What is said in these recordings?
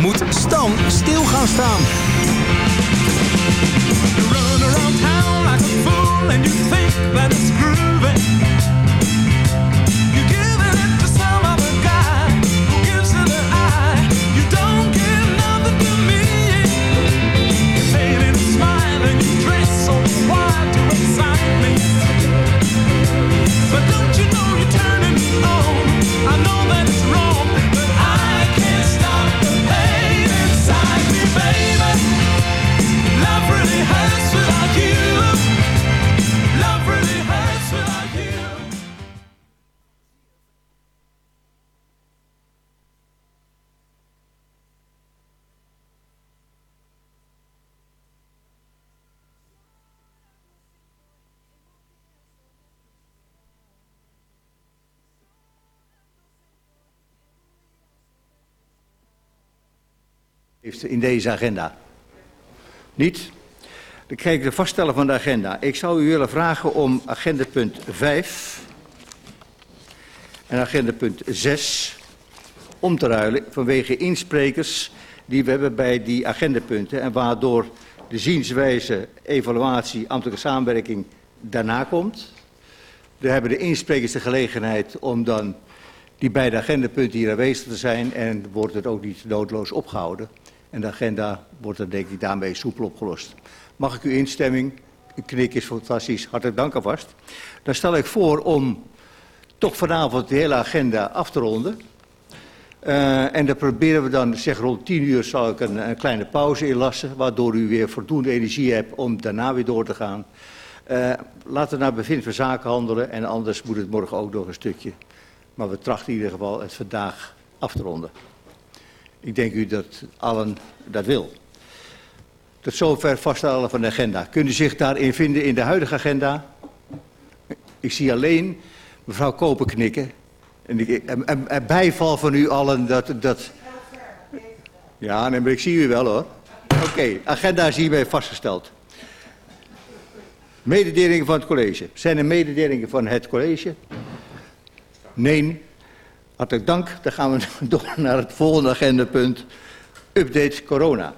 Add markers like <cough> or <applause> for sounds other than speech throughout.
moet Stan stil gaan staan. Heeft in deze agenda? Niet? Dan krijg ik de vaststellen van de agenda. Ik zou u willen vragen om agendapunt 5 en agendapunt 6 om te ruilen vanwege insprekers die we hebben bij die agendapunten en waardoor de zienswijze, evaluatie, ambtelijke samenwerking daarna komt. Dan hebben de insprekers de gelegenheid om dan die beide agendapunten hier aanwezig te zijn en wordt het ook niet noodloos opgehouden. En de agenda wordt dan denk ik daarmee soepel opgelost. Mag ik uw instemming? Uw knik is fantastisch. Hartelijk dank alvast. Dan stel ik voor om toch vanavond de hele agenda af te ronden. Uh, en dan proberen we dan, zeg rond tien uur zal ik een, een, kleine pauze inlassen, waardoor u weer voldoende energie hebt om daarna weer door te gaan. Uh, laten we naar bevind van zaken handelen en anders moet het morgen ook nog een stukje. Maar we trachten in ieder geval het vandaag af te ronden. Ik denk u dat allen dat wil. Tot zover vaststellen van de agenda. Kunt u zich daarin vinden in de huidige agenda? Ik zie alleen mevrouw Koper knikken. En, bijval van u allen dat... dat... Ja, nee, maar ik zie u wel hoor. Oké, agenda is hierbij vastgesteld. Mededelingen van het college. Zijn er mededelingen van het college? Nee. Hartelijk dank. Dan gaan we <laughs> door naar het volgende agendapunt. Update corona.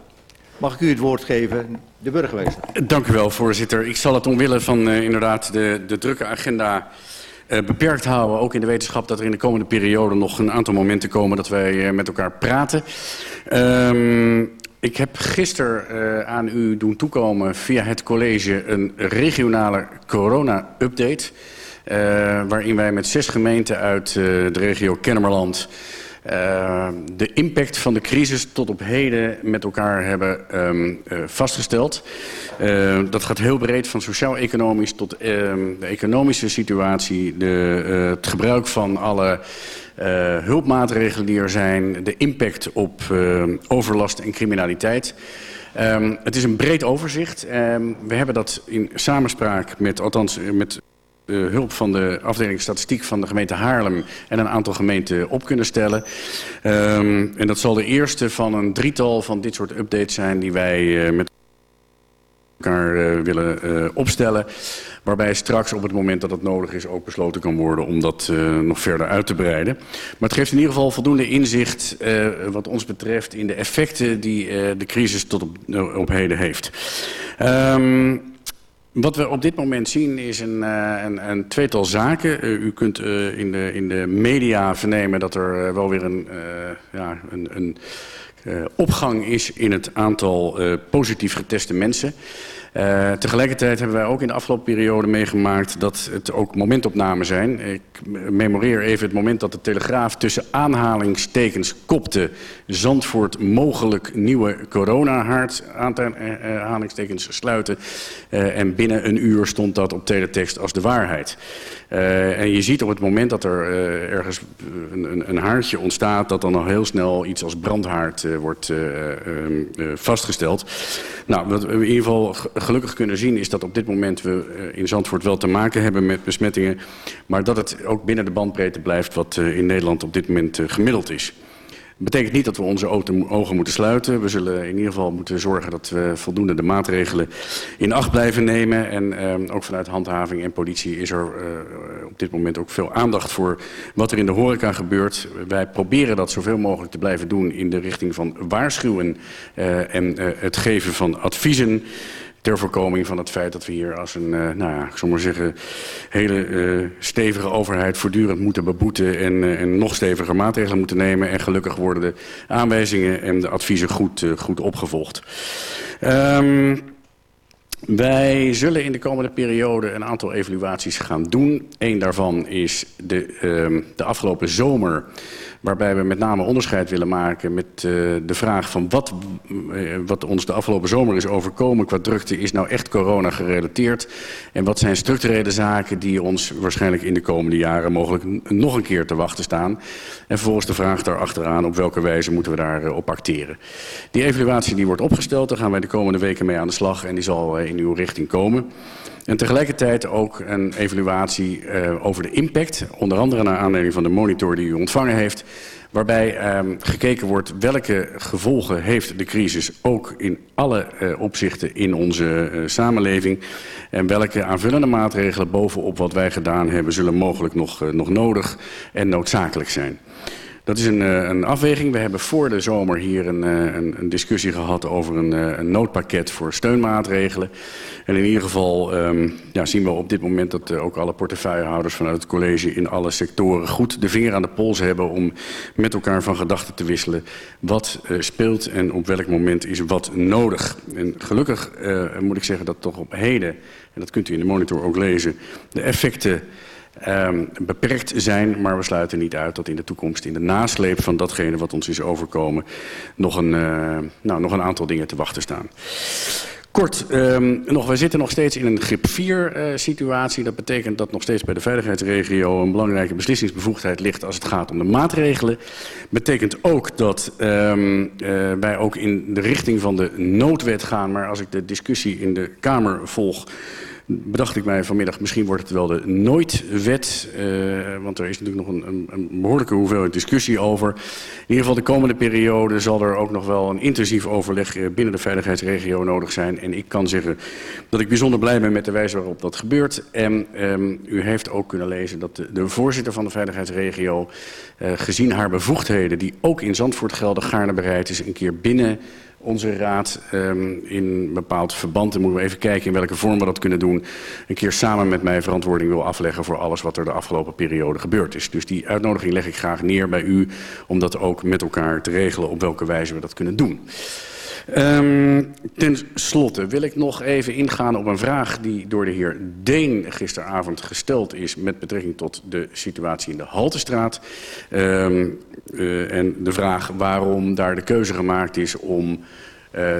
Mag ik u het woord geven, de burgemeester? Dank u wel, voorzitter. Ik zal het omwille van uh, inderdaad de, de drukke agenda uh, beperkt houden. Ook in de wetenschap dat er in de komende periode nog een aantal momenten komen dat wij uh, met elkaar praten. Um, ik heb gisteren aan u doen toekomen via het college een regionale corona-update. Uh, waarin wij met zes gemeenten uit uh, de regio Kennemerland uh, de impact van de crisis tot op heden met elkaar hebben uh, vastgesteld. Dat gaat heel breed van sociaal-economisch tot de economische situatie, de, het gebruik van alle hulpmaatregelen die er zijn, de impact op overlast en criminaliteit. Um, het is een breed overzicht. We hebben dat in samenspraak met, althans met uh, hulp van de afdeling statistiek van de gemeente Haarlem en een aantal gemeenten op kunnen stellen. Um, en dat zal de eerste van een drietal van dit soort updates zijn die wij uh, met elkaar uh, willen opstellen. Waarbij straks op het moment dat het nodig is ook besloten kan worden om dat nog verder uit te breiden. Maar het geeft in ieder geval voldoende inzicht wat ons betreft in de effecten die de crisis tot op, op heden heeft. Um, wat we op dit moment zien is een, uh, een, een tweetal zaken. Uh, u kunt uh, in, de, in de media vernemen dat er wel weer een, ja, een, een opgang is in het aantal positief geteste mensen. Uh, tegelijkertijd hebben wij ook in de afgelopen periode meegemaakt dat het ook momentopnamen zijn. Ik memoreer even het moment dat de Telegraaf tussen aanhalingstekens kopte... Zandvoort mogelijk nieuwe coronahaard, aanhalingstekens sluiten. En binnen een uur stond dat op teletext als de waarheid. Uh, en je ziet op het moment dat er uh, ergens een, een, een, haartje ontstaat... dat dan al heel snel iets als brandhaard wordt vastgesteld. Nou, wat we in ieder geval gelukkig kunnen zien... is dat op dit moment we in Zandvoort wel te maken hebben met besmettingen... maar dat het ook binnen de bandbreedte blijft wat in Nederland op dit moment gemiddeld is betekent niet dat we onze ogen moeten sluiten. We zullen in ieder geval moeten zorgen dat we voldoende de maatregelen in acht blijven nemen. En uh, ook vanuit handhaving en politie is er uh, op dit moment ook veel aandacht voor wat er in de horeca gebeurt. Wij proberen dat zoveel mogelijk te blijven doen in de richting van waarschuwen uh, en het geven van adviezen ter voorkoming van het feit dat we hier als een, uh, nou ja, ik zal maar zeggen, hele uh, stevige overheid voortdurend moeten beboeten en, uh, en nog steviger maatregelen moeten nemen. En gelukkig worden de aanwijzingen en de adviezen goed, goed opgevolgd. Um, wij zullen in de komende periode een aantal evaluaties gaan doen. Eén daarvan is de, um, de afgelopen zomer waarbij we met name onderscheid willen maken met uh, de vraag van wat, uh, wat ons de afgelopen zomer is overkomen qua drukte is nou echt corona gerelateerd en wat zijn structurele zaken die ons waarschijnlijk in de komende jaren mogelijk nog een keer te wachten staan en vervolgens de vraag daarachteraan op welke wijze moeten we daar uh, op acteren. Die evaluatie die wordt opgesteld, daar gaan wij de komende weken mee aan de slag en die zal in uw richting komen. En tegelijkertijd ook een evaluatie uh, over de impact, onder andere naar aanleiding van de monitor die u ontvangen heeft, waarbij um, gekeken wordt welke gevolgen heeft de crisis ook in alle uh, opzichten in onze uh, samenleving en welke aanvullende maatregelen bovenop wat wij gedaan hebben zullen mogelijk nog, nog nodig en noodzakelijk zijn. Dat is een, een afweging. We hebben voor de zomer hier een, een, een discussie gehad over een, een noodpakket voor steunmaatregelen. En in ieder geval um, ja, zien we op dit moment dat ook alle portefeuillehouders vanuit het college in alle sectoren goed de vinger aan de pols hebben om met elkaar van gedachten te wisselen wat speelt en op welk moment is wat nodig. En gelukkig moet ik zeggen dat toch op heden, en dat kunt u in de monitor ook lezen, de effecten um, beperkt zijn. Maar we sluiten niet uit dat in de toekomst, in de nasleep van datgene wat ons is overkomen, nog een, uh, nou, nog een aantal dingen te wachten staan. Kort, um, nog, wij zitten nog steeds in een grip 4 uh, situatie. Dat betekent dat nog steeds bij de veiligheidsregio een belangrijke beslissingsbevoegdheid ligt als het gaat om de maatregelen. Betekent ook dat um, uh, wij ook in de richting van de noodwet gaan. Maar als ik de discussie in de Kamer volg, bedacht ik mij vanmiddag, misschien wordt het wel de nooitwet. Uh, want er is natuurlijk nog een, een, behoorlijke hoeveelheid discussie over. In ieder geval de komende periode zal er ook nog wel een intensief overleg binnen de veiligheidsregio nodig zijn. En ik kan zeggen dat ik bijzonder blij ben met de wijze waarop dat gebeurt. En um, u heeft ook kunnen lezen dat de, de voorzitter van de veiligheidsregio, uh, gezien haar bevoegdheden, die ook in Zandvoort gelden, gaarne bereid is een keer binnen onze raad um, in bepaald verband, en moeten we even kijken in welke vorm we dat kunnen doen, een keer samen met mij verantwoording wil afleggen voor alles wat er de afgelopen periode gebeurd is. Dus die uitnodiging leg ik graag neer bij u om dat ook met elkaar te regelen op welke wijze we dat kunnen doen. Um, ten slotte wil ik nog even ingaan op een vraag die door de heer Deen gisteravond gesteld is met betrekking tot de situatie in de Haltestraat. Um, uh, en de vraag waarom daar de keuze gemaakt is om uh,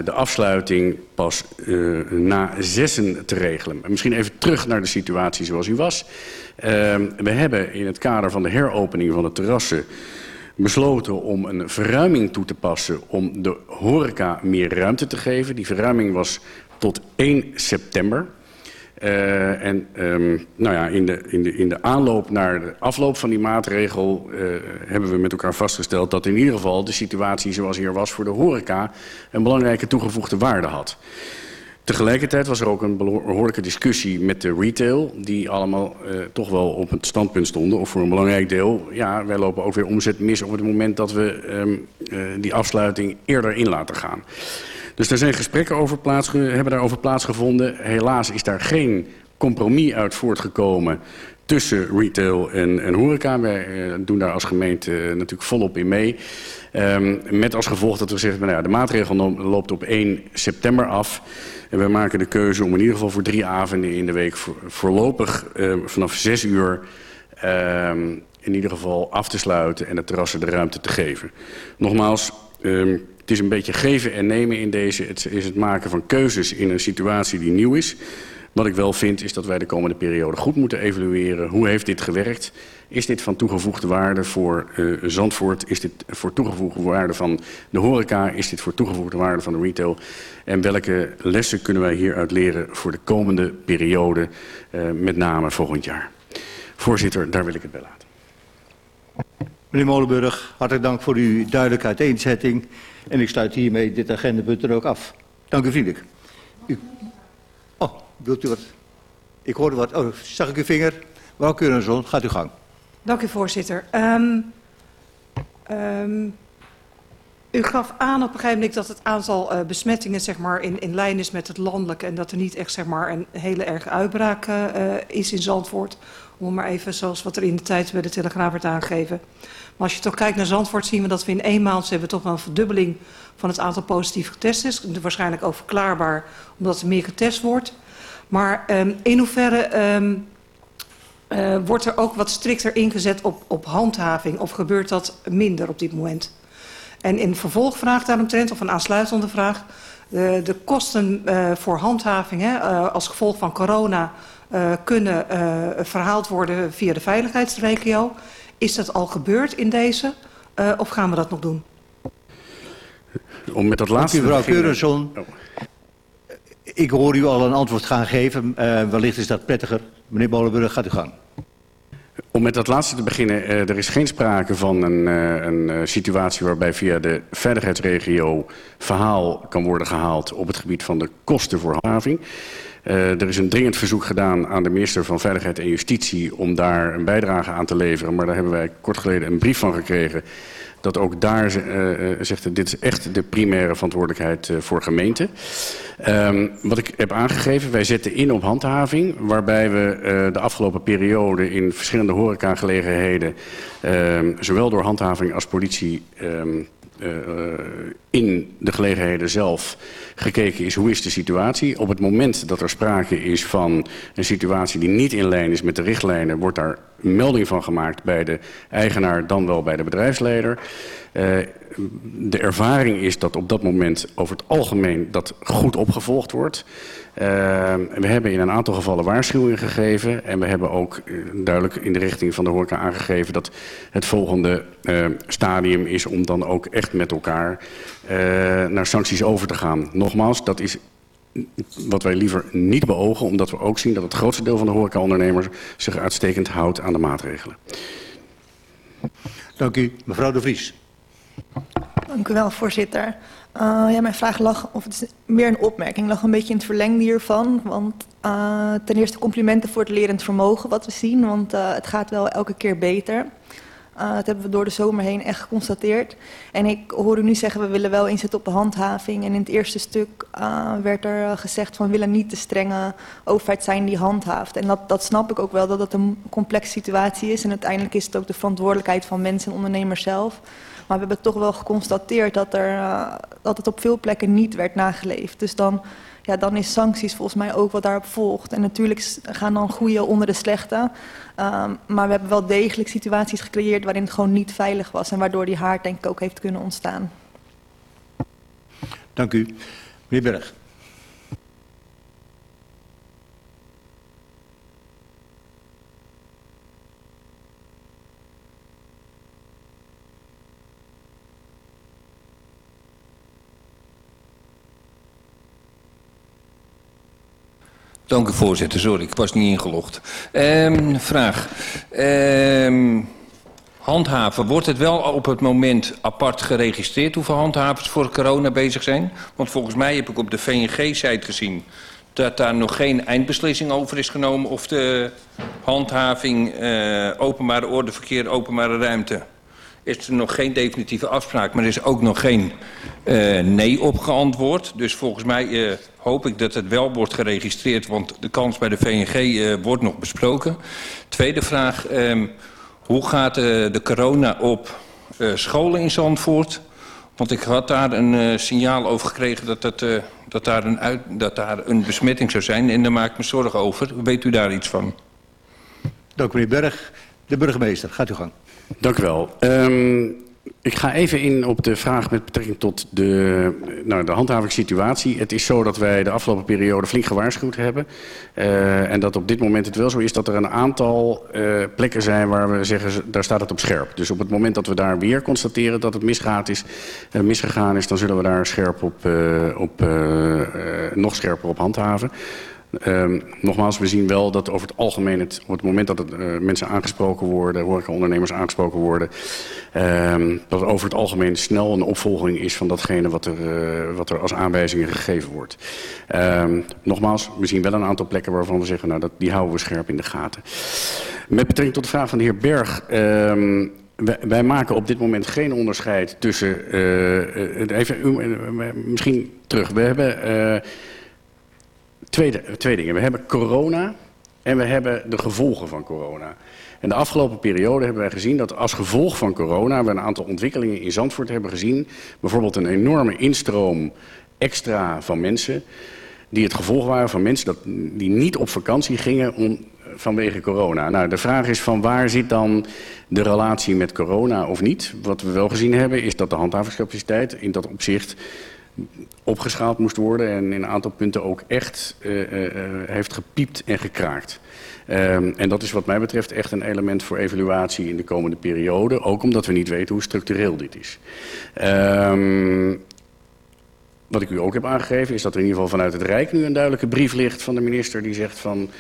de afsluiting pas uh, na zessen te regelen. Misschien even terug naar de situatie zoals die was. we hebben in het kader van de heropening van de terrassen besloten om een verruiming toe te passen om de horeca meer ruimte te geven. Die verruiming was tot 1 september. Uh, en um, nou ja, in, de, in, de, in de aanloop naar de afloop van die maatregel uh, hebben we met elkaar vastgesteld dat in ieder geval de situatie zoals hier was voor de horeca een belangrijke toegevoegde waarde had. Tegelijkertijd was er ook een behoorlijke discussie met de retail... die allemaal uh, toch wel op het standpunt stonden. Of voor een belangrijk deel, ja, wij lopen ook weer omzet mis... op het moment dat we um, uh, die afsluiting eerder in laten gaan. Dus er zijn gesprekken over plaats, hebben daarover plaatsgevonden. Helaas is daar geen compromis uit voortgekomen tussen retail en, en horeca. Wij uh, doen daar als gemeente natuurlijk volop in mee. Um, met als gevolg dat we zeggen, nou ja, de maatregel loopt op 1 september af... En wij maken de keuze om in ieder geval voor drie avonden in de week voorlopig uh, vanaf zes uur uh, in ieder geval af te sluiten en de terrassen de ruimte te geven. Nogmaals, het is een beetje geven en nemen in deze. Het is het maken van keuzes in een situatie die nieuw is. Wat ik wel vind is dat wij de komende periode goed moeten evalueren. Hoe heeft dit gewerkt? Is dit van toegevoegde waarde voor uh, Zandvoort? Is dit voor toegevoegde waarde van de horeca? Is dit voor toegevoegde waarde van de retail? En welke lessen kunnen wij hieruit leren voor de komende periode, uh, met name volgend jaar? Voorzitter, daar wil ik het bij laten. Meneer Molenburg, hartelijk dank voor uw duidelijke uiteenzetting. En ik sluit hiermee dit agendapunt er ook af. Dank u vriendelijk. U... Oh, wilt u wat? Ik hoorde wat. Oh, zag ik uw vinger? Mevrouw Keurenzoon, gaat uw gang. Dank u, voorzitter. Um, um, u gaf aan op een gegeven moment dat het aantal uh, besmettingen zeg maar, in, in lijn is met het landelijke... en dat er niet echt zeg maar, een hele erge uitbraak uh, is in Zandvoort. Om maar even zoals wat er in de tijd bij de Telegraaf werd aangegeven. Maar als je toch kijkt naar Zandvoort zien we dat we in één maand... hebben toch een verdubbeling van het aantal positieve getesten. is waarschijnlijk ook verklaarbaar omdat er meer getest wordt. Maar um, in hoeverre... Uh, wordt er ook wat strikter ingezet op, op handhaving of gebeurt dat minder op dit moment? En in vervolgvraag daaromtrent, of een aansluitende vraag... de, de kosten uh, voor handhaving hè, uh, als gevolg van corona... Uh, kunnen uh, verhaald worden via de veiligheidsregio. Is dat al gebeurd in deze uh, of gaan we dat nog doen? Om met dat laatste Dank u, mevrouw Keurenson. Oh. Ik hoor u al een antwoord gaan geven. wellicht is dat prettiger. Meneer Bolenburg, gaat u gang. Om met dat laatste te beginnen, uh, er is geen sprake van een, uh, een uh, situatie waarbij via de veiligheidsregio verhaal kan worden gehaald op het gebied van de kosten voor handhaving. er is een dringend verzoek gedaan aan de minister van Veiligheid en Justitie om daar een bijdrage aan te leveren. Maar daar hebben wij kort geleden een brief van gekregen dat ook daar uh, zegt, dit is echt de primaire verantwoordelijkheid uh, voor gemeenten. Um, wat ik heb aangegeven, wij zetten in op handhaving, waarbij we uh, de afgelopen periode in verschillende horecagelegenheden, uh, zowel door handhaving als politie, uh, in de gelegenheden zelf gekeken is hoe is de situatie. Op het moment dat er sprake is van een situatie die niet in lijn is met de richtlijnen, wordt daar melding van gemaakt bij de eigenaar, dan wel bij de bedrijfsleider. Uh, de ervaring is dat op dat moment over het algemeen dat goed opgevolgd wordt. Uh, we hebben in een aantal gevallen waarschuwingen gegeven. En we hebben ook uh, duidelijk in de richting van de horeca aangegeven... dat het volgende uh, stadium is om dan ook echt met elkaar naar sancties over te gaan. Nogmaals, dat is wat wij liever niet beogen... omdat we ook zien dat het grootste deel van de horecaondernemers... zich uitstekend houdt aan de maatregelen. Dank u. Mevrouw de Vries. Dank u wel, voorzitter. Uh, ja, mijn vraag lag, of het is meer een opmerking, lag een beetje in het verlengde hiervan. Want uh, ten eerste complimenten voor het lerend vermogen wat we zien, want uh, het gaat wel elke keer beter. Dat hebben we door de zomer heen echt geconstateerd. En ik hoor u nu zeggen, we willen wel inzetten op de handhaving. En in het eerste stuk werd er gezegd van we willen niet de strenge overheid zijn die handhaaft. En dat, dat snap ik ook wel, dat dat een complexe situatie is. En uiteindelijk is het ook de verantwoordelijkheid van mensen en ondernemers zelf. Maar we hebben toch wel geconstateerd dat, er, uh, dat het op veel plekken niet werd nageleefd. Dus dan, ja, dan is sancties volgens mij ook wat daarop volgt. En natuurlijk gaan dan goede onder de slechte. Um, maar we hebben wel degelijk situaties gecreëerd waarin het gewoon niet veilig was. En waardoor die haard denk ik ook heeft kunnen ontstaan. Dank u. Meneer Berg. Dank u voorzitter, sorry, ik was niet ingelogd. Um, vraag. Um, handhaven, wordt het wel op het moment apart geregistreerd hoeveel handhavers voor corona bezig zijn? Want volgens mij heb ik op de VNG-site gezien dat daar nog geen eindbeslissing over is genomen of de handhaving uh, openbare orde, verkeer, openbare ruimte is er nog geen definitieve afspraak, maar er is ook nog geen uh, nee op geantwoord. Dus volgens mij uh, hoop ik dat het wel wordt geregistreerd, want de kans bij de VNG uh, wordt nog besproken. Tweede vraag, um, hoe gaat de corona op scholen in Zandvoort? Want ik had daar een signaal over gekregen dat, dat, dat, daar een dat daar een besmetting zou zijn en daar maak ik me zorgen over. Weet u daar iets van? Dank meneer Berg. De burgemeester, gaat u gang. Dank u wel. Um, ik ga even in op de vraag met betrekking tot de, nou, de handhavingssituatie. Het is zo dat wij de afgelopen periode flink gewaarschuwd hebben. Uh, en dat op dit moment het wel zo is dat er een aantal uh, plekken zijn waar we zeggen, daar staat het op scherp. Dus op het moment dat we daar weer constateren dat het misgaat is, uh, misgegaan is, dan zullen we daar scherp op, op nog scherper op handhaven. Um, nogmaals, we zien wel dat over het algemeen, het, op het moment dat het, uh, mensen aangesproken worden, horecaondernemers aangesproken worden, um, dat er over het algemeen snel een opvolging is van datgene wat er, uh, wat er als aanwijzingen gegeven wordt. Um, nogmaals, we zien wel een aantal plekken waarvan we zeggen, nou, dat, die houden we scherp in de gaten. Met betrekking tot de vraag van de heer Berg, wij, wij, maken op dit moment geen onderscheid tussen, uh, even, misschien terug, we hebben Twee, twee dingen. We hebben corona en we hebben de gevolgen van corona. En de afgelopen periode hebben wij gezien dat als gevolg van corona... we een aantal ontwikkelingen in Zandvoort hebben gezien. Bijvoorbeeld een enorme instroom extra van mensen... die het gevolg waren van mensen dat, die niet op vakantie gingen om, vanwege corona. Nou, de vraag is van waar zit dan de relatie met corona of niet? Wat we wel gezien hebben is dat de handhavingscapaciteit in dat opzicht opgeschaald moest worden en in een aantal punten ook echt uh, uh, heeft gepiept en gekraakt. Um, en dat is wat mij betreft echt een element voor evaluatie in de komende periode, ook omdat we niet weten hoe structureel dit is. Um, wat ik u ook heb aangegeven is dat er in ieder geval vanuit het Rijk nu een duidelijke brief ligt van de minister die zegt van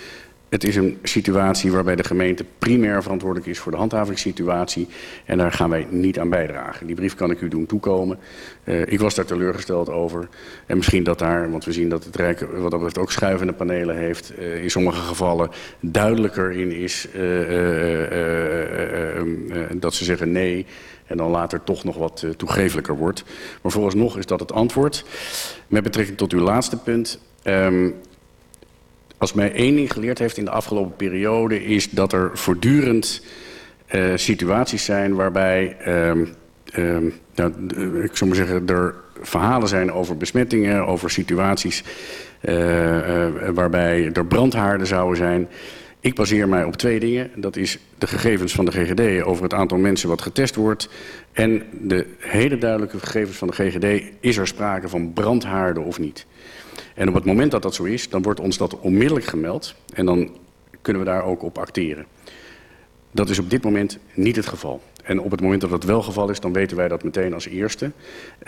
het is een situatie waarbij de gemeente primair verantwoordelijk is voor de handhavingssituatie. En daar gaan wij niet aan bijdragen. Die brief kan ik u doen toekomen. Uh, ik was daar teleurgesteld over. En misschien dat daar, want we zien dat het Rijk wat dat betreft ook schuivende panelen heeft. Uh, in sommige gevallen duidelijker in is uh, dat ze zeggen nee. En dan later toch nog wat toegevelijker wordt. Maar vooralsnog is dat het antwoord. Met betrekking tot uw laatste punt. Um, als mij één ding geleerd heeft in de afgelopen periode... is dat er voortdurend uh, situaties zijn waarbij... Um, um, nou, ik zou maar zeggen, er verhalen zijn over besmettingen... over situaties uh, waarbij er brandhaarden zouden zijn... Ik baseer mij op twee dingen. Dat is de gegevens van de GGD over het aantal mensen wat getest wordt... en de hele duidelijke gegevens van de GGD... is er sprake van brandhaarden of niet. En op het moment dat dat zo is, dan wordt ons dat onmiddellijk gemeld. En dan kunnen we daar ook op acteren. Dat is op dit moment niet het geval. En op het moment dat dat wel het geval is, dan weten wij dat meteen als eerste.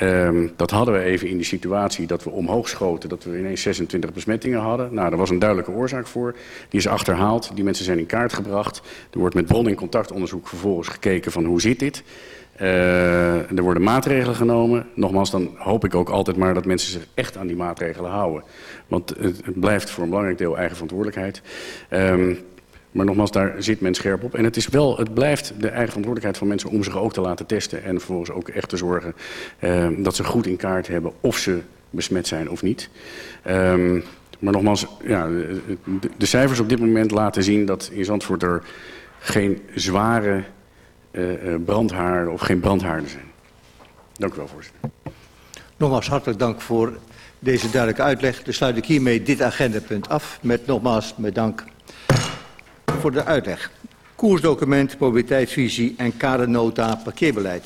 Um, dat hadden we even in die situatie dat we omhoog schoten, dat we ineens 26 besmettingen hadden. Nou, daar was een duidelijke oorzaak voor. Die is achterhaald, die mensen zijn in kaart gebracht. Er wordt met bron- in contactonderzoek vervolgens gekeken van hoe zit dit. Uh, er worden maatregelen genomen. Nogmaals, dan hoop ik ook altijd maar dat mensen zich echt aan die maatregelen houden. Want het, blijft voor een belangrijk deel eigen verantwoordelijkheid. Um, maar nogmaals, daar zit men scherp op. En het, is wel, het blijft de eigen verantwoordelijkheid van mensen om zich ook te laten testen. En vervolgens ook echt te zorgen uh, dat ze goed in kaart hebben of ze besmet zijn of niet. Um, maar nogmaals, ja, de, cijfers op dit moment laten zien dat in Zandvoort er geen zware brandhaarden of geen brandhaarden zijn. Dank u wel, voorzitter. Nogmaals hartelijk dank voor deze duidelijke uitleg. Dan sluit ik hiermee dit agendapunt af met nogmaals mijn dank voor de uitleg. Koersdocument, mobiliteitsvisie en kadernota parkeerbeleid.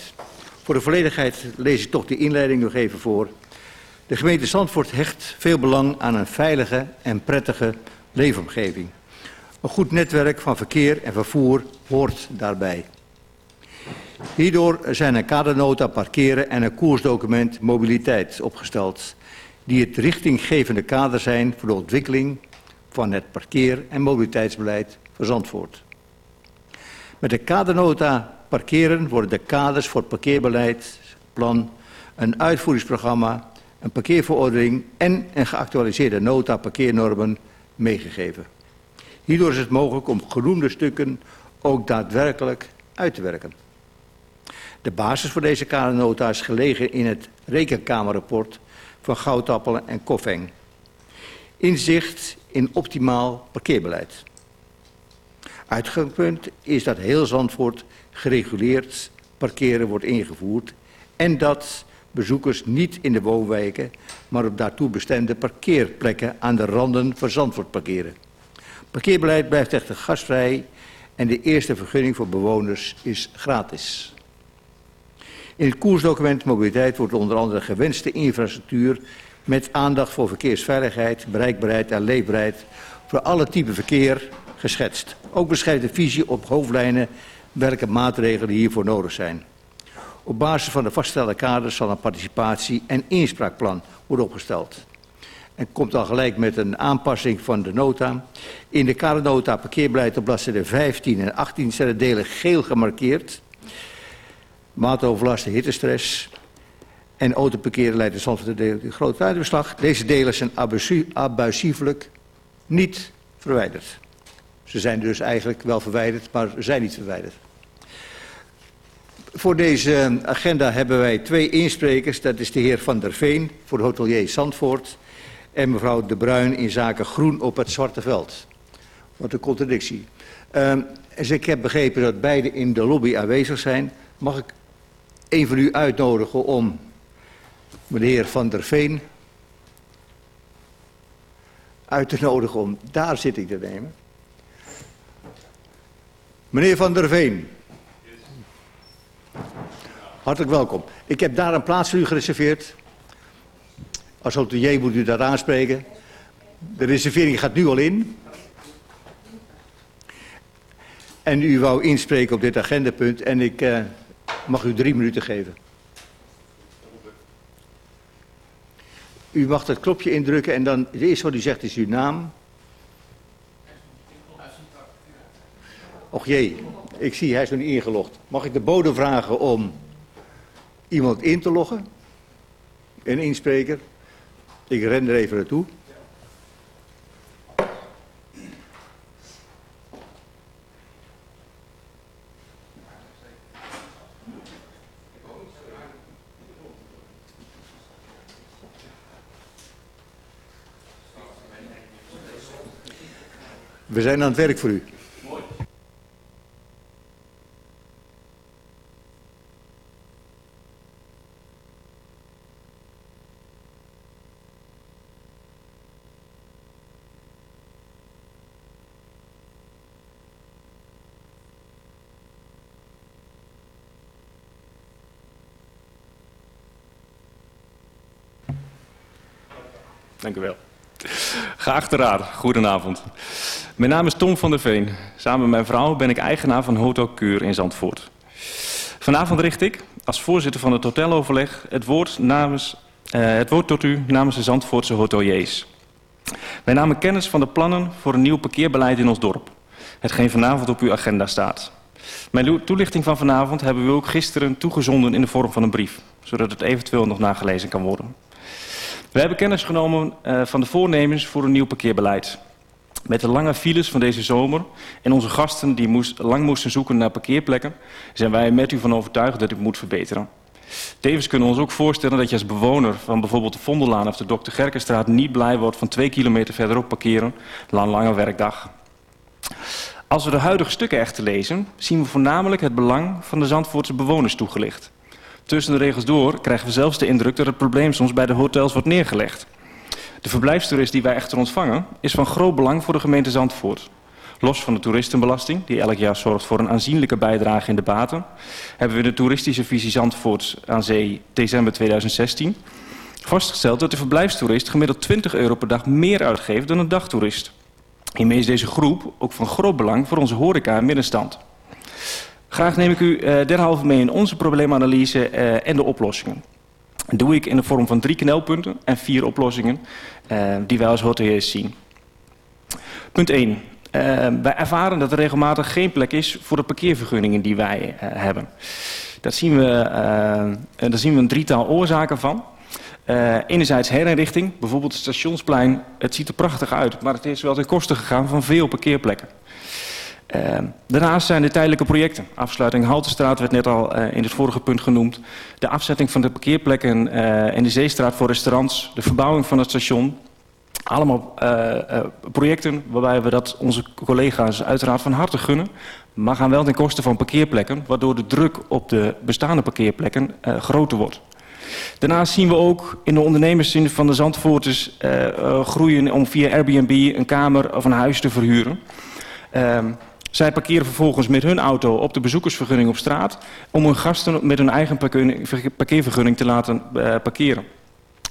Voor de volledigheid lees ik toch de inleiding nog even voor. De gemeente Zandvoort hecht veel belang aan een veilige en prettige leefomgeving. Een goed netwerk van verkeer en vervoer hoort daarbij. Hierdoor zijn een kadernota parkeren en een koersdocument mobiliteit opgesteld, die het richtinggevende kader zijn voor de ontwikkeling van het parkeer- en mobiliteitsbeleid van Zandvoort. Met de kadernota parkeren worden de kaders voor het een uitvoeringsprogramma, een parkeerverordening en een geactualiseerde nota parkeernormen meegegeven. Hierdoor is het mogelijk om genoemde stukken ook daadwerkelijk uit te werken. De basis voor deze kadernota is gelegen in het rekenkamerrapport van Goudappelen en Koffeng. Inzicht in optimaal parkeerbeleid. Uitgangspunt is dat heel Zandvoort gereguleerd parkeren wordt ingevoerd en dat bezoekers niet in de woonwijken, maar op daartoe bestemde parkeerplekken aan de randen van Zandvoort parkeren. Parkeerbeleid blijft echter gastvrij en de eerste vergunning voor bewoners is gratis. In het koersdocument mobiliteit wordt onder andere gewenste infrastructuur met aandacht voor verkeersveiligheid, bereikbaarheid en leefbaarheid voor alle typen verkeer geschetst. Ook beschrijft de visie op hoofdlijnen welke maatregelen hiervoor nodig zijn. Op basis van de vastgestelde kaders zal een participatie- en inspraakplan worden opgesteld. En komt dan gelijk met een aanpassing van de nota. In de kadernota parkeerbeleid op bladzijde 15 en 18 zijn de delen geel gemarkeerd. Maatoverlast, hittestress en autoparkeren leidt de soms tot een grote uitbeslag. Deze delen zijn abusiefelijk niet verwijderd. Ze zijn dus eigenlijk wel verwijderd, maar zijn niet verwijderd. Voor deze agenda hebben wij twee insprekers. Dat is de heer Van der Veen voor de hotelier Zandvoort en mevrouw De Bruin in zaken groen op het Zwarte Veld. Wat een contradictie. Um, dus ik heb begrepen dat beide in de lobby aanwezig zijn. Mag ik een van u uitnodigen om meneer Van der Veen uit te nodigen om daar zitting te nemen? Meneer Van der Veen. Hartelijk welkom. Ik heb daar een plaats voor u gereserveerd. Als hotelier moet u daar aanspreken. De reservering gaat nu al in. En u wou inspreken op dit agendapunt en ik uh, mag u drie minuten geven. U mag dat knopje indrukken en dan het eerste wat u zegt is uw naam. Och jee, ik zie hij is nog niet ingelogd. Mag ik de bode vragen om iemand in te loggen? Een inspreker? Ik ren er even naartoe. We zijn aan het werk voor u. Dank u wel. Geachte raad, goedenavond. Mijn naam is Tom van der Veen. Samen met mijn vrouw ben ik eigenaar van Hotel Keur in Zandvoort. Vanavond richt ik, als voorzitter van het hoteloverleg, het woord, namens, uh, het woord tot u namens de Zandvoortse hoteliers. Wij namen kennis van de plannen voor een nieuw parkeerbeleid in ons dorp. Hetgeen vanavond op uw agenda staat. Mijn toelichting van vanavond hebben we ook gisteren toegezonden in de vorm van een brief. Zodat het eventueel nog nagelezen kan worden. We hebben kennis genomen uh, van de voornemens voor een nieuw parkeerbeleid. Met de lange files van deze zomer en onze gasten die moest, lang moesten zoeken naar parkeerplekken... zijn wij met u van overtuigd dat dit moet verbeteren. Tevens kunnen we ons ook voorstellen dat je als bewoner van bijvoorbeeld de Vondellaan of de Dr. Gerkenstraat niet blij wordt van twee kilometer verderop parkeren na een lange werkdag. Als we de huidige stukken echter lezen, zien we voornamelijk het belang van de Zandvoortse bewoners toegelicht. Tussen de regels door krijgen we zelfs de indruk dat het probleem soms bij de hotels wordt neergelegd. De verblijfstoerist die wij echter ontvangen is van groot belang voor de gemeente Zandvoort. Los van de toeristenbelasting, die elk jaar zorgt voor een aanzienlijke bijdrage in de baten, hebben we de toeristische visie Zandvoort aan zee december 2016 vastgesteld dat de verblijfstoerist gemiddeld 20 euro per dag meer uitgeeft dan een dagtoerist. Hiermee is deze groep ook van groot belang voor onze horeca en middenstand. Graag neem ik u uh, derhalve mee in onze probleemanalyse uh, en de oplossingen. Dat doe ik in de vorm van drie knelpunten en vier oplossingen uh, die wij als hoteliers zien. Punt 1. Uh, wij ervaren dat er regelmatig geen plek is voor de parkeervergunningen die wij hebben. Daar zien, we, uh, daar zien we een drietal oorzaken van. Enerzijds herinrichting, bijvoorbeeld het stationsplein. Het ziet er prachtig uit, maar het is wel ten koste gegaan van veel parkeerplekken. Uh, daarnaast zijn de tijdelijke projecten. Afsluiting Haltestraat werd net al uh, in het vorige punt genoemd. De afzetting van de parkeerplekken uh, in de Zeestraat voor restaurants. De verbouwing van het station. Allemaal projecten waarbij we dat onze collega's uiteraard van harte gunnen. Maar gaan wel ten koste van parkeerplekken. Waardoor de druk op de bestaande parkeerplekken groter wordt. Daarnaast zien we ook in de ondernemers van de Zandvoorters groeien om via Airbnb een kamer of een huis te verhuren. Uh, zij parkeren vervolgens met hun auto op de bezoekersvergunning op straat om hun gasten met hun eigen parkeervergunning te laten uh, parkeren.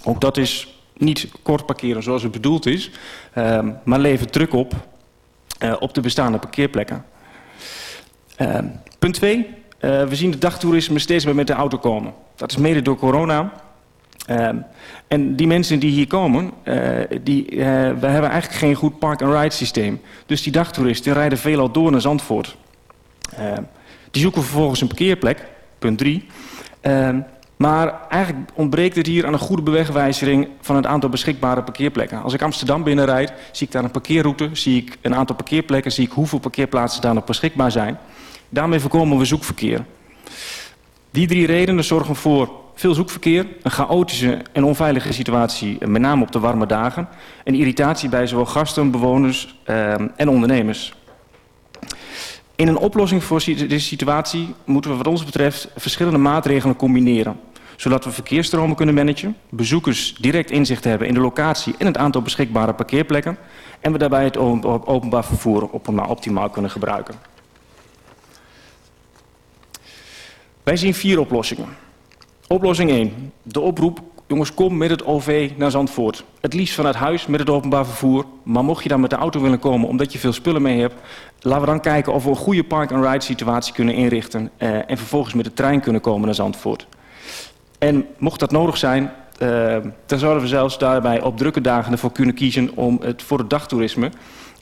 Ook dat is niet kort parkeren zoals het bedoeld is, maar levert druk op op de bestaande parkeerplekken. punt 2. Uh, we zien de dagtoerisme steeds meer met de auto komen. Dat is mede door corona. Uh, en die mensen die hier komen, uh, die, uh, we hebben eigenlijk geen goed park-and-ride systeem. Dus die dagtoeristen rijden veelal door naar Zandvoort. die zoeken vervolgens een parkeerplek, punt 3. maar eigenlijk ontbreekt het hier aan een goede bewegwijzering van het aantal beschikbare parkeerplekken. Als ik Amsterdam binnenrijd, zie ik daar een parkeerroute, zie ik een aantal parkeerplekken, zie ik hoeveel parkeerplaatsen daar nog beschikbaar zijn. Daarmee voorkomen we zoekverkeer. Die drie redenen zorgen voor veel zoekverkeer, een chaotische en onveilige situatie, met name op de warme dagen, en irritatie bij zowel gasten, bewoners uh, en ondernemers. In een oplossing voor deze situatie moeten we wat ons betreft verschillende maatregelen combineren. Zodat we verkeersstromen kunnen managen, bezoekers direct inzicht hebben in de locatie en het aantal beschikbare parkeerplekken en we daarbij het openbaar vervoer optimaal kunnen gebruiken. Wij zien vier oplossingen. Oplossing 1. De oproep, jongens kom met het OV naar Zandvoort. Het liefst vanuit huis met het openbaar vervoer. Maar mocht je dan met de auto willen komen omdat je veel spullen mee hebt... laten we dan kijken of we een goede park-and-ride situatie kunnen inrichten... Uh, en vervolgens met de trein kunnen komen naar Zandvoort. En mocht dat nodig zijn, uh, dan zouden we zelfs daarbij op drukke dagen ervoor kunnen kiezen... om het voor het dagtoerisme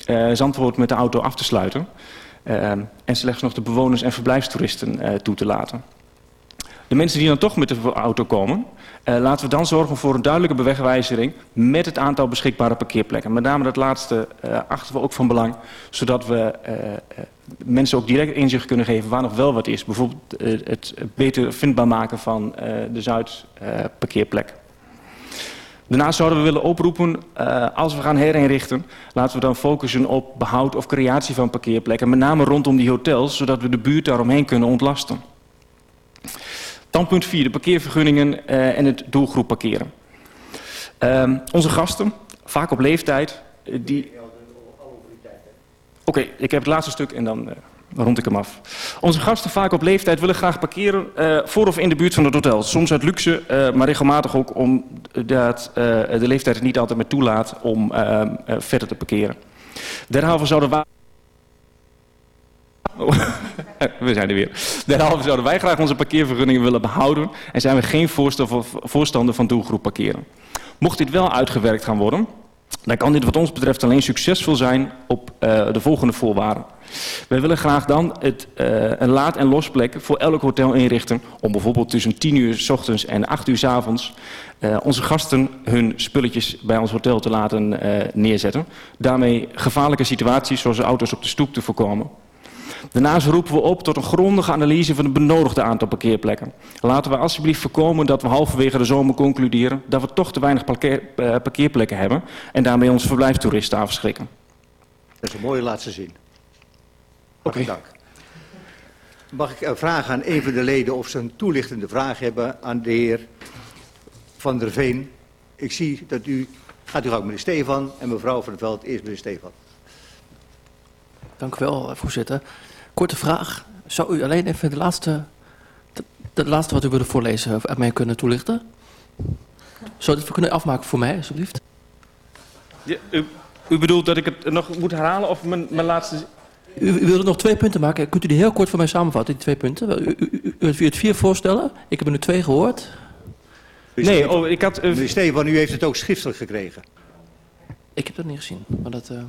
uh, Zandvoort met de auto af te sluiten... En slechts nog de bewoners en verblijfstoeristen toe te laten. De mensen die dan toch met de auto komen, uh, laten we dan zorgen voor een duidelijke bewegwijzering met het aantal beschikbare parkeerplekken. Met name dat laatste achten we ook van belang, zodat we mensen ook direct inzicht kunnen geven waar nog wel wat is. Bijvoorbeeld het beter vindbaar maken van de Zuidparkeerplek. Daarnaast zouden we willen oproepen, als we gaan herinrichten, laten we dan focussen op behoud of creatie van parkeerplekken. Met name rondom die hotels, zodat we de buurt daaromheen kunnen ontlasten. Dan punt 4, de parkeervergunningen uh, en het doelgroep parkeren. Uh, onze gasten, vaak op leeftijd, die... Oké, ik heb het laatste stuk en dan rond ik hem af. Onze gasten, vaak op leeftijd, willen graag parkeren voor of in de buurt van het hotel. Soms uit luxe, maar regelmatig ook omdat uh, de leeftijd het niet altijd meer toelaat om verder te parkeren. Derhalve zouden. Oh, <laughs> we zijn er weer. Derhalve zouden wij graag onze parkeervergunningen willen behouden en zijn we geen voorstander van doelgroep parkeren. Mocht dit wel uitgewerkt gaan worden, dan kan dit wat ons betreft alleen succesvol zijn op uh, de volgende voorwaarden. Wij willen graag dan het, uh, een laad- en losplek voor elk hotel inrichten... om bijvoorbeeld tussen 10 uur s ochtends en 8 uur s avonds... Uh, onze gasten hun spulletjes bij ons hotel te laten neerzetten. Daarmee gevaarlijke situaties zoals auto's op de stoep te voorkomen. Daarnaast roepen we op tot een grondige analyse van het benodigde aantal parkeerplekken. Laten we alsjeblieft voorkomen dat we halverwege de zomer concluderen... dat we toch te weinig parkeer, parkeerplekken hebben... en daarmee onze verblijfstoeristen afschrikken. Dat is een mooie laatste zin. Oké. Okay. Dank. Mag ik eh, vragen aan een van de leden of ze een toelichtende vraag hebben aan de heer Van der Veen? Ik zie dat u... Gaat u gang, meneer Stefan en mevrouw van der Veld. Eerst meneer Stefan. Dank u wel, eh, voorzitter. Korte vraag. Zou u alleen even de laatste, de, de laatste wat u wilde voorlezen aan mij kunnen toelichten? Zou u dit kunnen afmaken voor mij, alsjeblieft? Ja, u, u bedoelt dat ik het nog moet herhalen of mijn, mijn laatste... U, u wilde nog twee punten maken. Kunt u die heel kort voor mij samenvatten, die twee punten? U, u, u, u het vier voorstellen. Ik heb er nu twee gehoord. Nee, oh, ik had... Uh, meneer Stefan, u heeft het ook schriftelijk gekregen. Ik heb dat niet gezien, maar dat... Uh...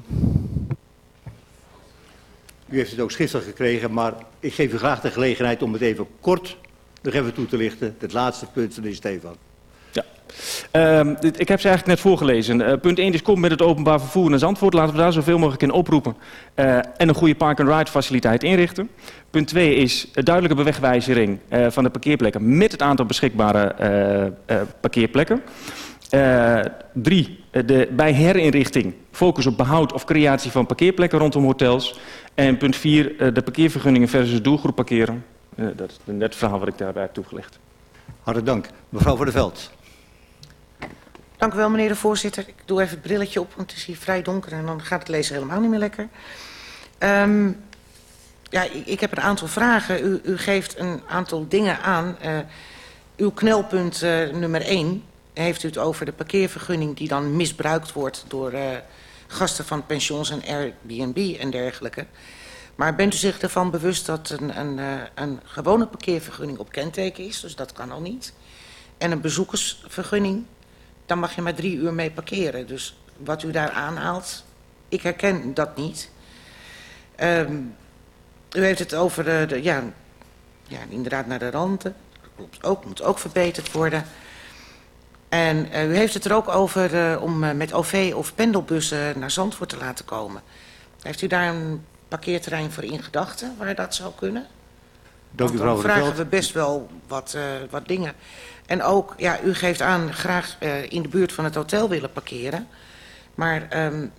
U heeft het ook schriftelijk gekregen, maar ik geef u graag de gelegenheid om het even kort nog even toe te lichten. Het laatste punt van de Stefan. Ja. Uh, ik heb ze eigenlijk net voorgelezen. Uh, punt 1 is kom met het openbaar vervoer naar Zandvoort. Laten we daar zoveel mogelijk in oproepen. Uh, en een goede park-and-ride faciliteit inrichten. Punt 2 is duidelijke bewegwijzering uh, van de parkeerplekken met het aantal beschikbare parkeerplekken. drie, de, bij herinrichting focus op behoud of creatie van parkeerplekken rondom hotels. En punt 4, de parkeervergunningen versus doelgroep parkeren. dat is net het verhaal wat ik daarbij heb toegelicht. Hartelijk dank. Mevrouw Van der Veld. Dank u wel, meneer de voorzitter. Ik doe even het brilletje op, want het is hier vrij donker en dan gaat het lezen helemaal niet meer lekker. Um, ja, ik heb een aantal vragen. U, u geeft een aantal dingen aan. Uh, uw knelpunt uh, nummer 1 heeft u het over de parkeervergunning die dan misbruikt wordt door uh, gasten van pensions en Airbnb en dergelijke. Maar bent u zich ervan bewust dat een, een, een gewone parkeervergunning op kenteken is, dus dat kan al niet. En een bezoekersvergunning dan mag je maar drie uur mee parkeren. Dus wat u daar aanhaalt, ik herken dat niet. Um, u heeft het over de, de, ja, ja, inderdaad naar de randen. Dat ook, moet ook verbeterd worden. En uh, u heeft het er ook over uh, om uh, met OV of pendelbussen naar Zandvoort te laten komen. Heeft u daar een parkeerterrein voor in gedachten waar dat zou kunnen? Dank u, mevrouw Dan vragen we best wel wat, wat dingen. En ook, ja, u geeft aan graag in de buurt van het hotel willen parkeren. Maar um,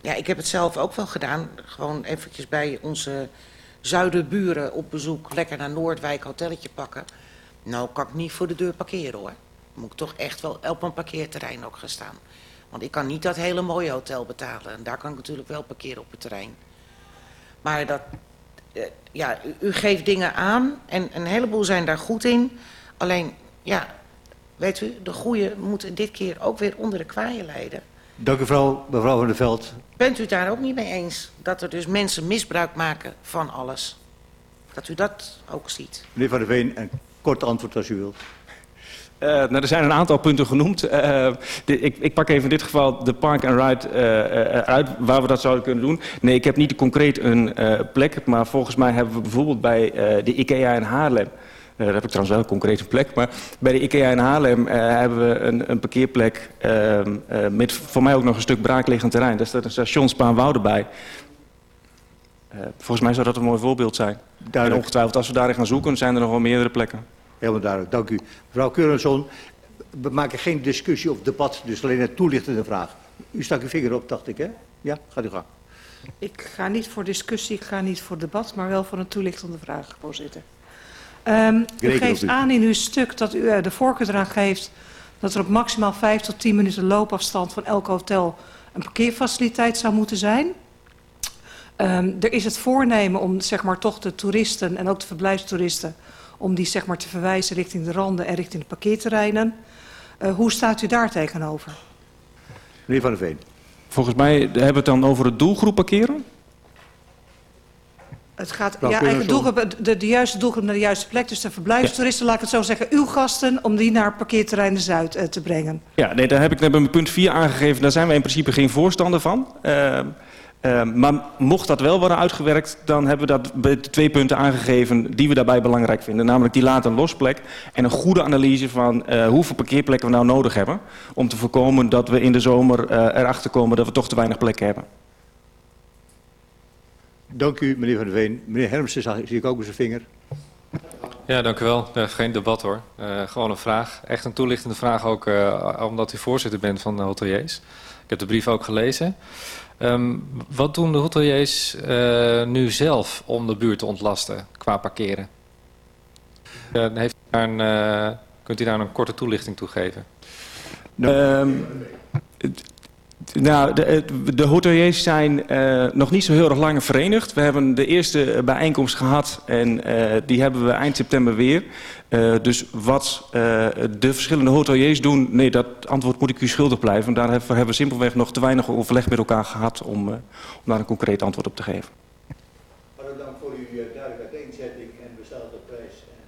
ja, ik heb het zelf ook wel gedaan. Gewoon eventjes bij onze zuiderburen op bezoek. Lekker naar Noordwijk hotelletje pakken. Nou kan ik niet voor de deur parkeren hoor. Moet ik toch echt wel op een parkeerterrein ook gaan staan. Want ik kan niet dat hele mooie hotel betalen. En daar kan ik natuurlijk wel parkeren op het terrein. Maar dat, uh, ja, u, u geeft dingen aan. En een heleboel zijn daar goed in. Alleen ja, weet u, de goeie moeten dit keer ook weer onder de kwaaien leiden. Dank u mevrouw, mevrouw van der Veld. Bent u daar ook niet mee eens dat er dus mensen misbruik maken van alles? Dat u dat ook ziet? Meneer Van der Veen, een kort antwoord als u wilt. Uh, nou, er zijn een aantal punten genoemd. Uh, de, ik, ik, pak even in dit geval de park and ride uh, uit, waar we dat zouden kunnen doen. Nee, ik heb niet concreet een plek, maar volgens mij hebben we bijvoorbeeld bij de IKEA in Haarlem... Daar heb ik trouwens wel een concrete plek. Maar bij de IKEA in Haarlem hebben we een, een parkeerplek uh, met voor mij ook nog een stuk braakliggend terrein. Daar staat een station Spaanwouden bij. volgens mij zou dat een mooi voorbeeld zijn. Duidelijk. En ongetwijfeld als we daarin gaan zoeken zijn er nog wel meerdere plekken. Helemaal duidelijk, dank u. Mevrouw Keurenson, we maken geen discussie of debat, dus alleen een toelichtende vraag. U stak uw vinger op, dacht ik, hè? Ja, gaat u gang. Ik ga niet voor discussie, ik ga niet voor debat, maar wel voor een toelichtende vraag, voorzitter. Um, u geeft aan in uw stuk dat u er de voorkeur eraan geeft dat er op maximaal 5 tot 10 minuten loopafstand van elk hotel een parkeerfaciliteit zou moeten zijn. Um, er is het voornemen om zeg maar, toch de toeristen en ook de verblijfstoeristen om die zeg maar, te verwijzen richting de randen en richting de parkeerterreinen. Uh, hoe staat u daar tegenover? Meneer Van der Veen. Volgens mij hebben we het dan over het doelgroep parkeren. Het gaat ja, eigenlijk doelgroep, de, de juiste doelgroep naar de juiste plek. Dus de verblijfstoeristen, ja. laat ik het zo zeggen, uw gasten... om die naar parkeerterrein de Zuid uh, te brengen. Ja, nee, daar heb ik net bij mijn punt 4 aangegeven. Daar zijn wij in principe geen voorstander van. Uh, uh, maar mocht dat wel worden uitgewerkt... dan hebben we dat twee punten aangegeven... die we daarbij belangrijk vinden. Namelijk die laat een losplek... en een goede analyse van hoeveel parkeerplekken we nou nodig hebben... om te voorkomen dat we in de zomer erachter komen... dat we toch te weinig plekken hebben. Dank u, meneer Van der Veen. Meneer Hermsen zie ik ook met zijn vinger. Ja, dank u wel. Uh, geen debat hoor. Uh, gewoon een vraag. Echt een toelichtende vraag ook uh, omdat u voorzitter bent van de hoteliers. Ik heb de brief ook gelezen. Um, wat doen de hoteliers nu zelf om de buurt te ontlasten qua parkeren? heeft u een, kunt u daar een korte toelichting toe geven? Um, nou, de, de hoteliers zijn uh, nog niet zo heel erg lang verenigd. We hebben de eerste bijeenkomst gehad en uh, die hebben we eind september weer. Uh, dus wat de verschillende hoteliers doen, nee, dat antwoord moet ik u schuldig blijven. Daar hebben we, simpelweg nog te weinig overleg met elkaar gehad om, om daar een concreet antwoord op te geven. Hartelijk dank voor uw duidelijke uiteenzetting en op prijs. En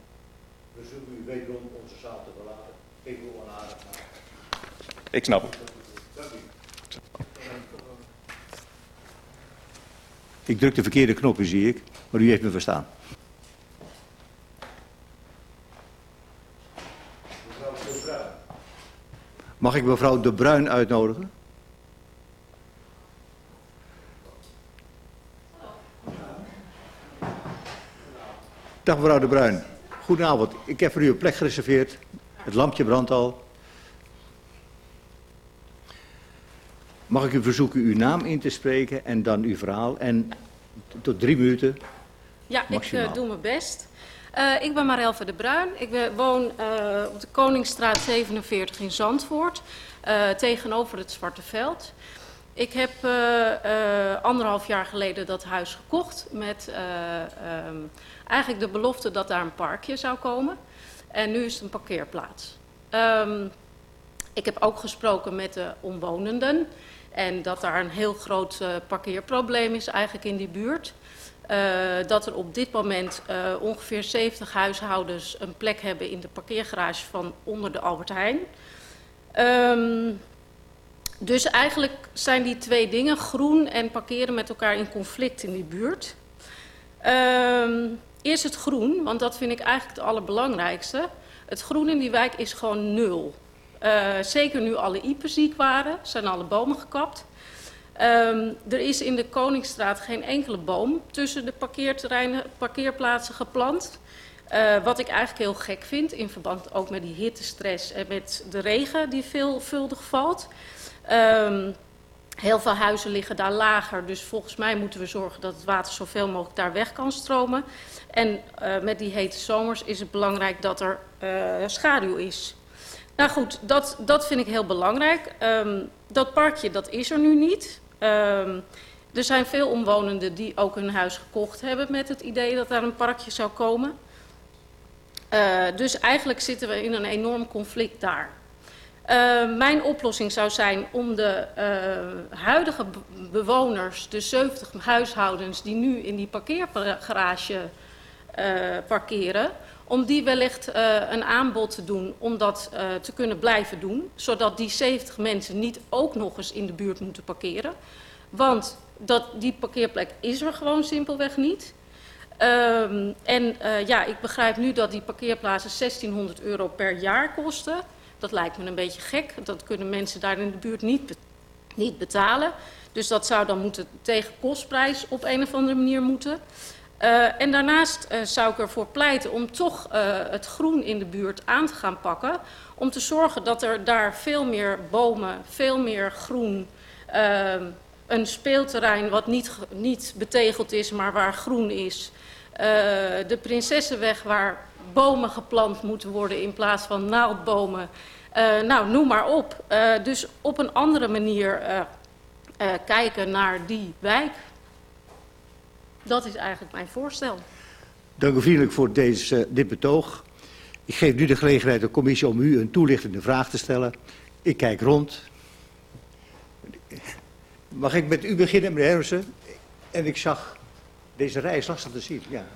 we zoeken u wederom onze zaal te verlaten. Ik wil aan. Ik snap het. Ik druk de verkeerde knoppen, zie ik, maar u heeft me verstaan. Mag ik mevrouw De Bruin uitnodigen? Dag mevrouw De Bruin. Goedenavond. Ik heb voor u een plek gereserveerd. Het lampje brandt al. Mag ik u verzoeken uw naam in te spreken en dan uw verhaal en tot drie minuten Ja, maximaal. ik uh, doe mijn best. Uh, ik ben Marelve de Bruin. Ik woon uh, op de Koningsstraat 47 in Zandvoort, tegenover het Zwarte Veld. Ik heb anderhalf jaar geleden dat huis gekocht met um, eigenlijk de belofte dat daar een parkje zou komen. En nu is het een parkeerplaats. Um, ik heb ook gesproken met de omwonenden. En dat daar een heel groot uh, parkeerprobleem is eigenlijk in die buurt. Uh, dat er op dit moment uh, ongeveer 70 huishoudens een plek hebben in de parkeergarage van onder de Albert Heijn. Um, dus eigenlijk zijn die twee dingen, groen en parkeren, met elkaar in conflict in die buurt. Um, eerst het groen, want dat vind ik eigenlijk het allerbelangrijkste. Het groen in die wijk is gewoon nul. Uh, zeker nu alle iepen ziek waren, zijn alle bomen gekapt. Um, er is in de Koningsstraat geen enkele boom tussen de parkeerterreinen, parkeerplaatsen geplant. Uh, wat ik eigenlijk heel gek vind, in verband ook met die hittestress en met de regen die veelvuldig valt. Um, heel veel huizen liggen daar lager, dus volgens mij moeten we zorgen dat het water zoveel mogelijk daar weg kan stromen. En uh, met die hete zomers is het belangrijk dat er schaduw is. Nou goed, dat, dat vind ik heel belangrijk. Um, dat parkje, dat is er nu niet. Um, er zijn veel omwonenden die ook een huis gekocht hebben met het idee dat daar een parkje zou komen. Uh, dus eigenlijk zitten we in een enorm conflict daar. Uh, mijn oplossing zou zijn om de uh, huidige bewoners, de 70 huishoudens die nu in die parkeergarage parkeren, om die wellicht uh, een aanbod te doen om dat uh, te kunnen blijven doen. Zodat die 70 mensen niet ook nog eens in de buurt moeten parkeren. Want dat, die parkeerplek is er gewoon simpelweg niet. Um, en uh, ja, ik begrijp nu dat die parkeerplaatsen 1600 euro per jaar kosten. Dat lijkt me een beetje gek. Dat kunnen mensen daar in de buurt niet, niet betalen. Dus dat zou dan moeten tegen kostprijs op een of andere manier moeten. Uh, en daarnaast uh, zou ik ervoor pleiten om toch uh, het groen in de buurt aan te gaan pakken. Om te zorgen dat er daar veel meer bomen, veel meer groen, een speelterrein wat niet, niet betegeld is, maar waar groen is. de Prinsessenweg waar bomen geplant moeten worden in plaats van naaldbomen. nou, noem maar op. dus op een andere manier kijken naar die wijk. Dat is eigenlijk mijn voorstel. Dank u vriendelijk voor deze, dit betoog. Ik geef nu de gelegenheid aan de commissie om u een toelichtende vraag te stellen. Ik kijk rond. Mag ik met u beginnen, meneer Hermsen? En ik zag, deze rij is lastig te zien. Ja.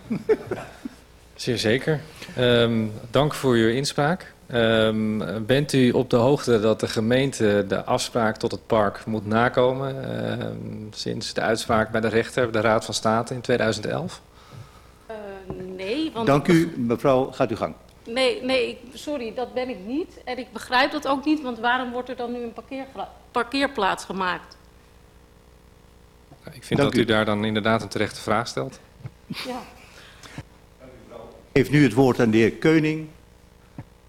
Zeer zeker. Um, dank voor uw inspraak. Um, bent u op de hoogte dat de gemeente de afspraak tot het park moet nakomen... Um, sinds de uitspraak bij de rechter, de Raad van State in 2011? Uh, nee, want... Dank u, mevrouw. Gaat u gang. Nee, nee, sorry, dat ben ik niet. En ik begrijp dat ook niet, want waarom wordt er dan nu een parkeerplaats gemaakt? Ik vind Dank dat u. u daar dan inderdaad een terechte vraag stelt. Ja. Heeft nu het woord aan de heer Keuning.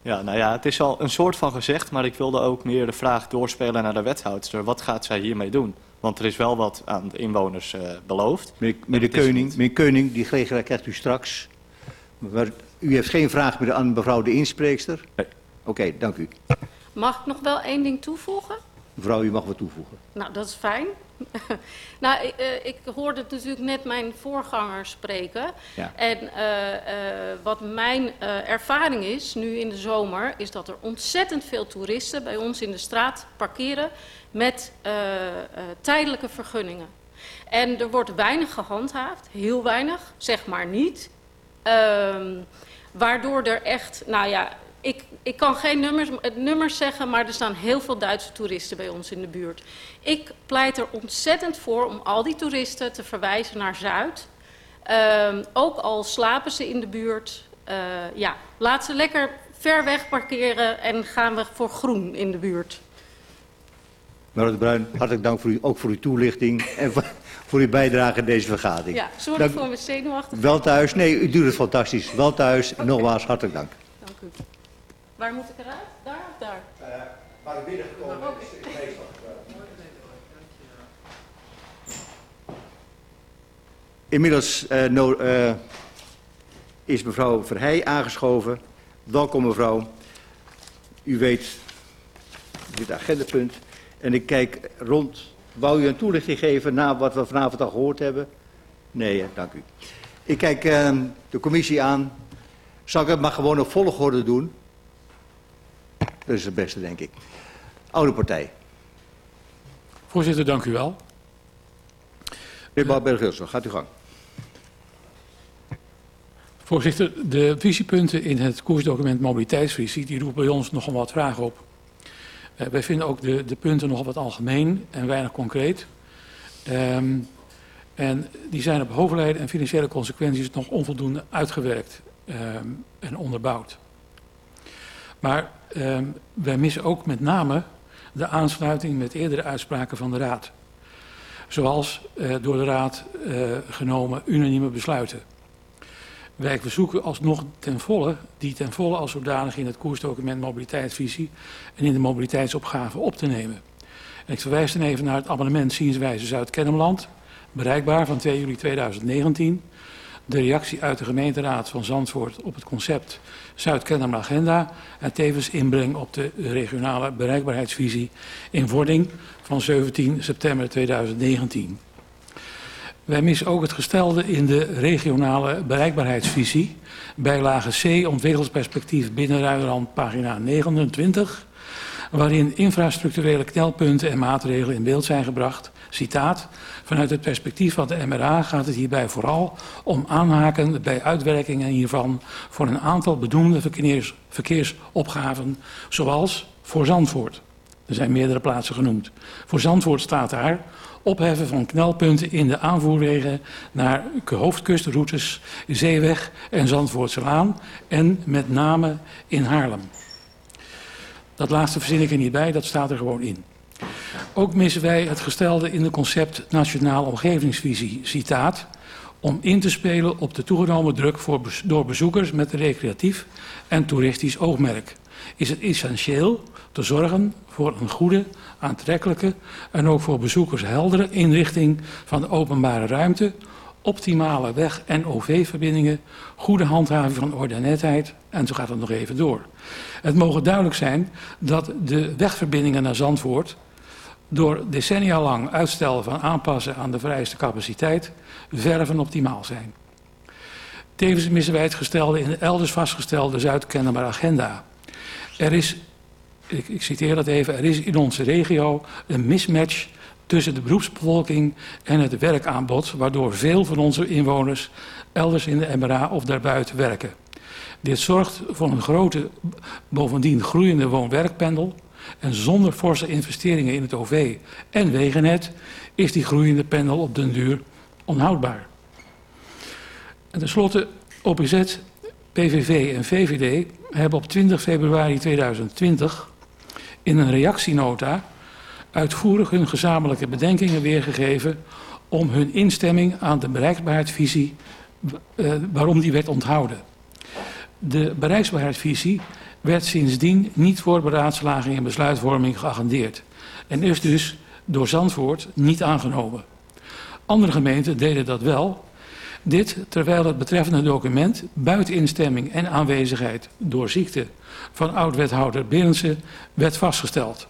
Ja, nou ja, het is al een soort van gezegd, maar ik wilde ook meer de vraag doorspelen naar de wethoudster. Wat gaat zij hiermee doen? Want er is wel wat aan de inwoners uh, beloofd. Meneer, Keuning, meneer Keuning, die gelegenheid krijgt u straks. Maar u heeft geen vraag meer aan mevrouw de inspreekster? Nee. Oké, okay, dank u. Mag ik nog wel één ding toevoegen? Mevrouw, u mag wat toevoegen. Nou, dat is fijn. <laughs> nou, ik, uh, ik, hoorde natuurlijk net mijn voorganger spreken. Ja. En uh, uh, wat mijn ervaring is, nu in de zomer, is dat er ontzettend veel toeristen bij ons in de straat parkeren met tijdelijke vergunningen. En er wordt weinig gehandhaafd, heel weinig, zeg maar niet. Ehm, waardoor er echt, nou ja, ik, ik kan geen nummers, nummers zeggen, maar er staan heel veel Duitse toeristen bij ons in de buurt. Ik pleit er ontzettend voor om al die toeristen te verwijzen naar Zuid. Um, ook al slapen ze in de buurt. Uh, ja, laat ze lekker ver weg parkeren en gaan we voor groen in de buurt. Mevrouw de Bruin, hartelijk dank voor u, ook voor uw toelichting en voor, voor uw bijdrage aan deze vergadering. Ja, sorry dank, voor mijn zenuwachtig. Wel thuis, nee, u doet het fantastisch. Wel thuis, okay. nogmaals hartelijk dank. Dank u. Waar moet ik eruit? Daar of daar? Uh, waar ik binnengekomen ben, is meestal Inmiddels uh, no, uh, is mevrouw Verheij aangeschoven. Welkom mevrouw. U weet dit agendapunt. En ik kijk rond. Wou u een toelichting geven na wat we vanavond al gehoord hebben? Nee, dank u. Ik kijk uh, de commissie aan. Zal ik het maar gewoon op volgorde doen? Dat is het beste, denk ik. Oude partij. Voorzitter, dank u wel. Meneer Bouwberg-Wilson, gaat u gang. Voorzitter, de visiepunten in het koersdocument mobiliteitsvisie... die roepen bij ons nogal wat vragen op. Uh, wij vinden ook de, de punten nogal wat algemeen en weinig concreet. Um, en die zijn op hoofdlijnen en financiële consequenties nog onvoldoende uitgewerkt um, en onderbouwd. Maar uh, wij missen ook met name de aansluiting met eerdere uitspraken van de Raad. Zoals uh, door de Raad uh, genomen unanieme besluiten. Wij verzoeken alsnog ten volle, die ten volle als zodanig in het koersdocument mobiliteitsvisie en in de mobiliteitsopgave op te nemen. En ik verwijs dan even naar het abonnement Zienswijze Zuid-Kennemerland, bereikbaar van 2 juli 2019 de reactie uit de gemeenteraad van Zandvoort op het concept Zuid-Kennemer Agenda en tevens inbreng op de regionale bereikbaarheidsvisie in wording van 17 september 2019. Wij missen ook het gestelde in de regionale bereikbaarheidsvisie, bijlage C ontwikkelingsperspectief binnenruiland pagina 29, waarin infrastructurele knelpunten en maatregelen in beeld zijn gebracht. Citaat, Vanuit het perspectief van de MRA gaat het hierbij vooral om aanhaken bij uitwerkingen hiervan voor een aantal bedoelde verkeers, verkeersopgaven, zoals voor Zandvoort. Er zijn meerdere plaatsen genoemd. Voor Zandvoort staat daar opheffen van knelpunten in de aanvoerwegen naar hoofdkustroutes, Zeeweg en Zandvoortselaan en met name in Haarlem. Dat laatste verzin ik er niet bij, dat staat er gewoon in. Ook missen wij het gestelde in de concept Nationaal Omgevingsvisie, citaat, om in te spelen op de toegenomen druk door bezoekers met een recreatief en toeristisch oogmerk. Is het essentieel te zorgen voor een goede, aantrekkelijke en ook voor bezoekers heldere inrichting van de openbare ruimte, optimale weg- en OV-verbindingen, goede handhaving van orde en netheid en zo gaat het nog even door. Het mogen duidelijk zijn dat de wegverbindingen naar Zandvoort door decennia lang uitstel van aanpassen aan de vereiste capaciteit verre van optimaal zijn. Tevens missen wij het gestelde in de elders vastgestelde Zuid-Kennemer agenda. Er is, ik, ik citeer dat even, er is in onze regio een mismatch tussen de beroepsbevolking en het werkaanbod, waardoor veel van onze inwoners elders in de MRA of daarbuiten werken. Dit zorgt voor een grote, bovendien groeiende woon-werkpendel, en zonder forse investeringen in het OV en wegennet is die groeiende pendel op den duur onhoudbaar. En tenslotte, OPZ, PVV en VVD hebben op 20 februari 2020 in een reactienota uitvoerig hun gezamenlijke bedenkingen weergegeven om hun instemming aan de bereikbaarheidsvisie, uh, waarom die werd onthouden. De bereikbaarheidsvisie werd sindsdien niet voor beraadslaging en besluitvorming geagendeerd en is dus door Zandvoort niet aangenomen. Andere gemeenten deden dat wel, dit terwijl het betreffende document buiten instemming en aanwezigheid door ziekte van oud-wethouder Berendsen werd vastgesteld.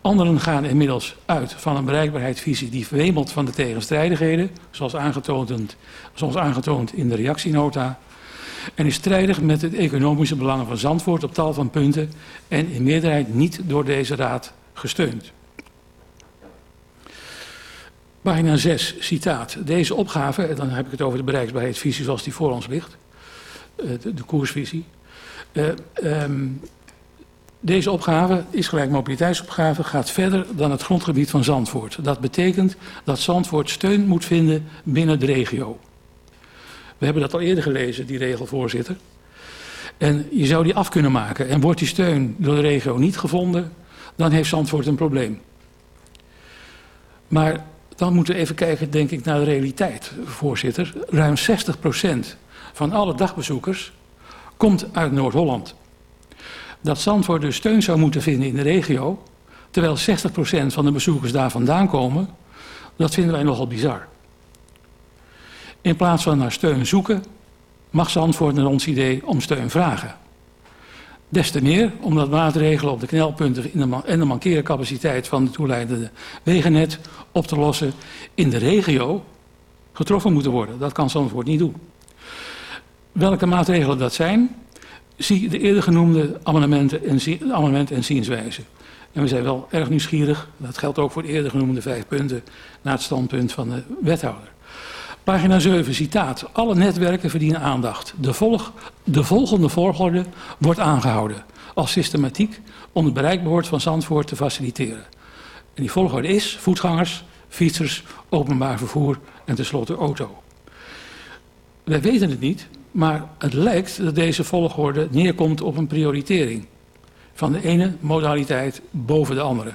Anderen gaan inmiddels uit van een bereikbaarheidsvisie die verwemelt van de tegenstrijdigheden, zoals aangetoond, zoals aangetoond in de reactienota, en is strijdig met het economische belangen van Zandvoort op tal van punten en in meerderheid niet door deze raad gesteund. Pagina 6, citaat. Deze opgave, dan heb ik het over de bereiksbaarheidsvisie zoals die voor ons ligt, eh, de, koersvisie. Uh, um, deze opgave is gelijk mobiliteitsopgave, gaat verder dan het grondgebied van Zandvoort. Dat betekent dat Zandvoort steun moet vinden binnen de regio. We hebben dat al eerder gelezen, die regel, voorzitter. En je zou die af kunnen maken. En wordt die steun door de regio niet gevonden, dan heeft Zandvoort een probleem. Maar dan moeten we even kijken, denk ik, naar de realiteit, voorzitter. Ruim 60% van alle dagbezoekers komt uit Noord-Holland. Dat Zandvoort dus steun zou moeten vinden in de regio, terwijl 60% van de bezoekers daar vandaan komen, dat vinden wij nogal bizar. In plaats van naar steun zoeken, mag Zandvoort naar ons idee om steun vragen. Des te meer omdat maatregelen op de knelpunten en de mankeercapaciteit van de toeleidende wegennet op te lossen in de regio getroffen moeten worden. Dat kan Zandvoort niet doen. Welke maatregelen dat zijn, zie de eerder genoemde amendementen en, amendement en zienswijze. En we zijn wel erg nieuwsgierig, dat geldt ook voor de eerder genoemde vijf punten, naar het standpunt van de wethouder. Pagina 7, citaat. Alle netwerken verdienen aandacht. De, volg, de volgende volgorde wordt aangehouden als systematiek om het bereikbaarheid van Zandvoort te faciliteren. En die volgorde is voetgangers, fietsers, openbaar vervoer en tenslotte auto. Wij weten het niet, maar het lijkt dat deze volgorde neerkomt op een prioritering van de ene modaliteit boven de andere.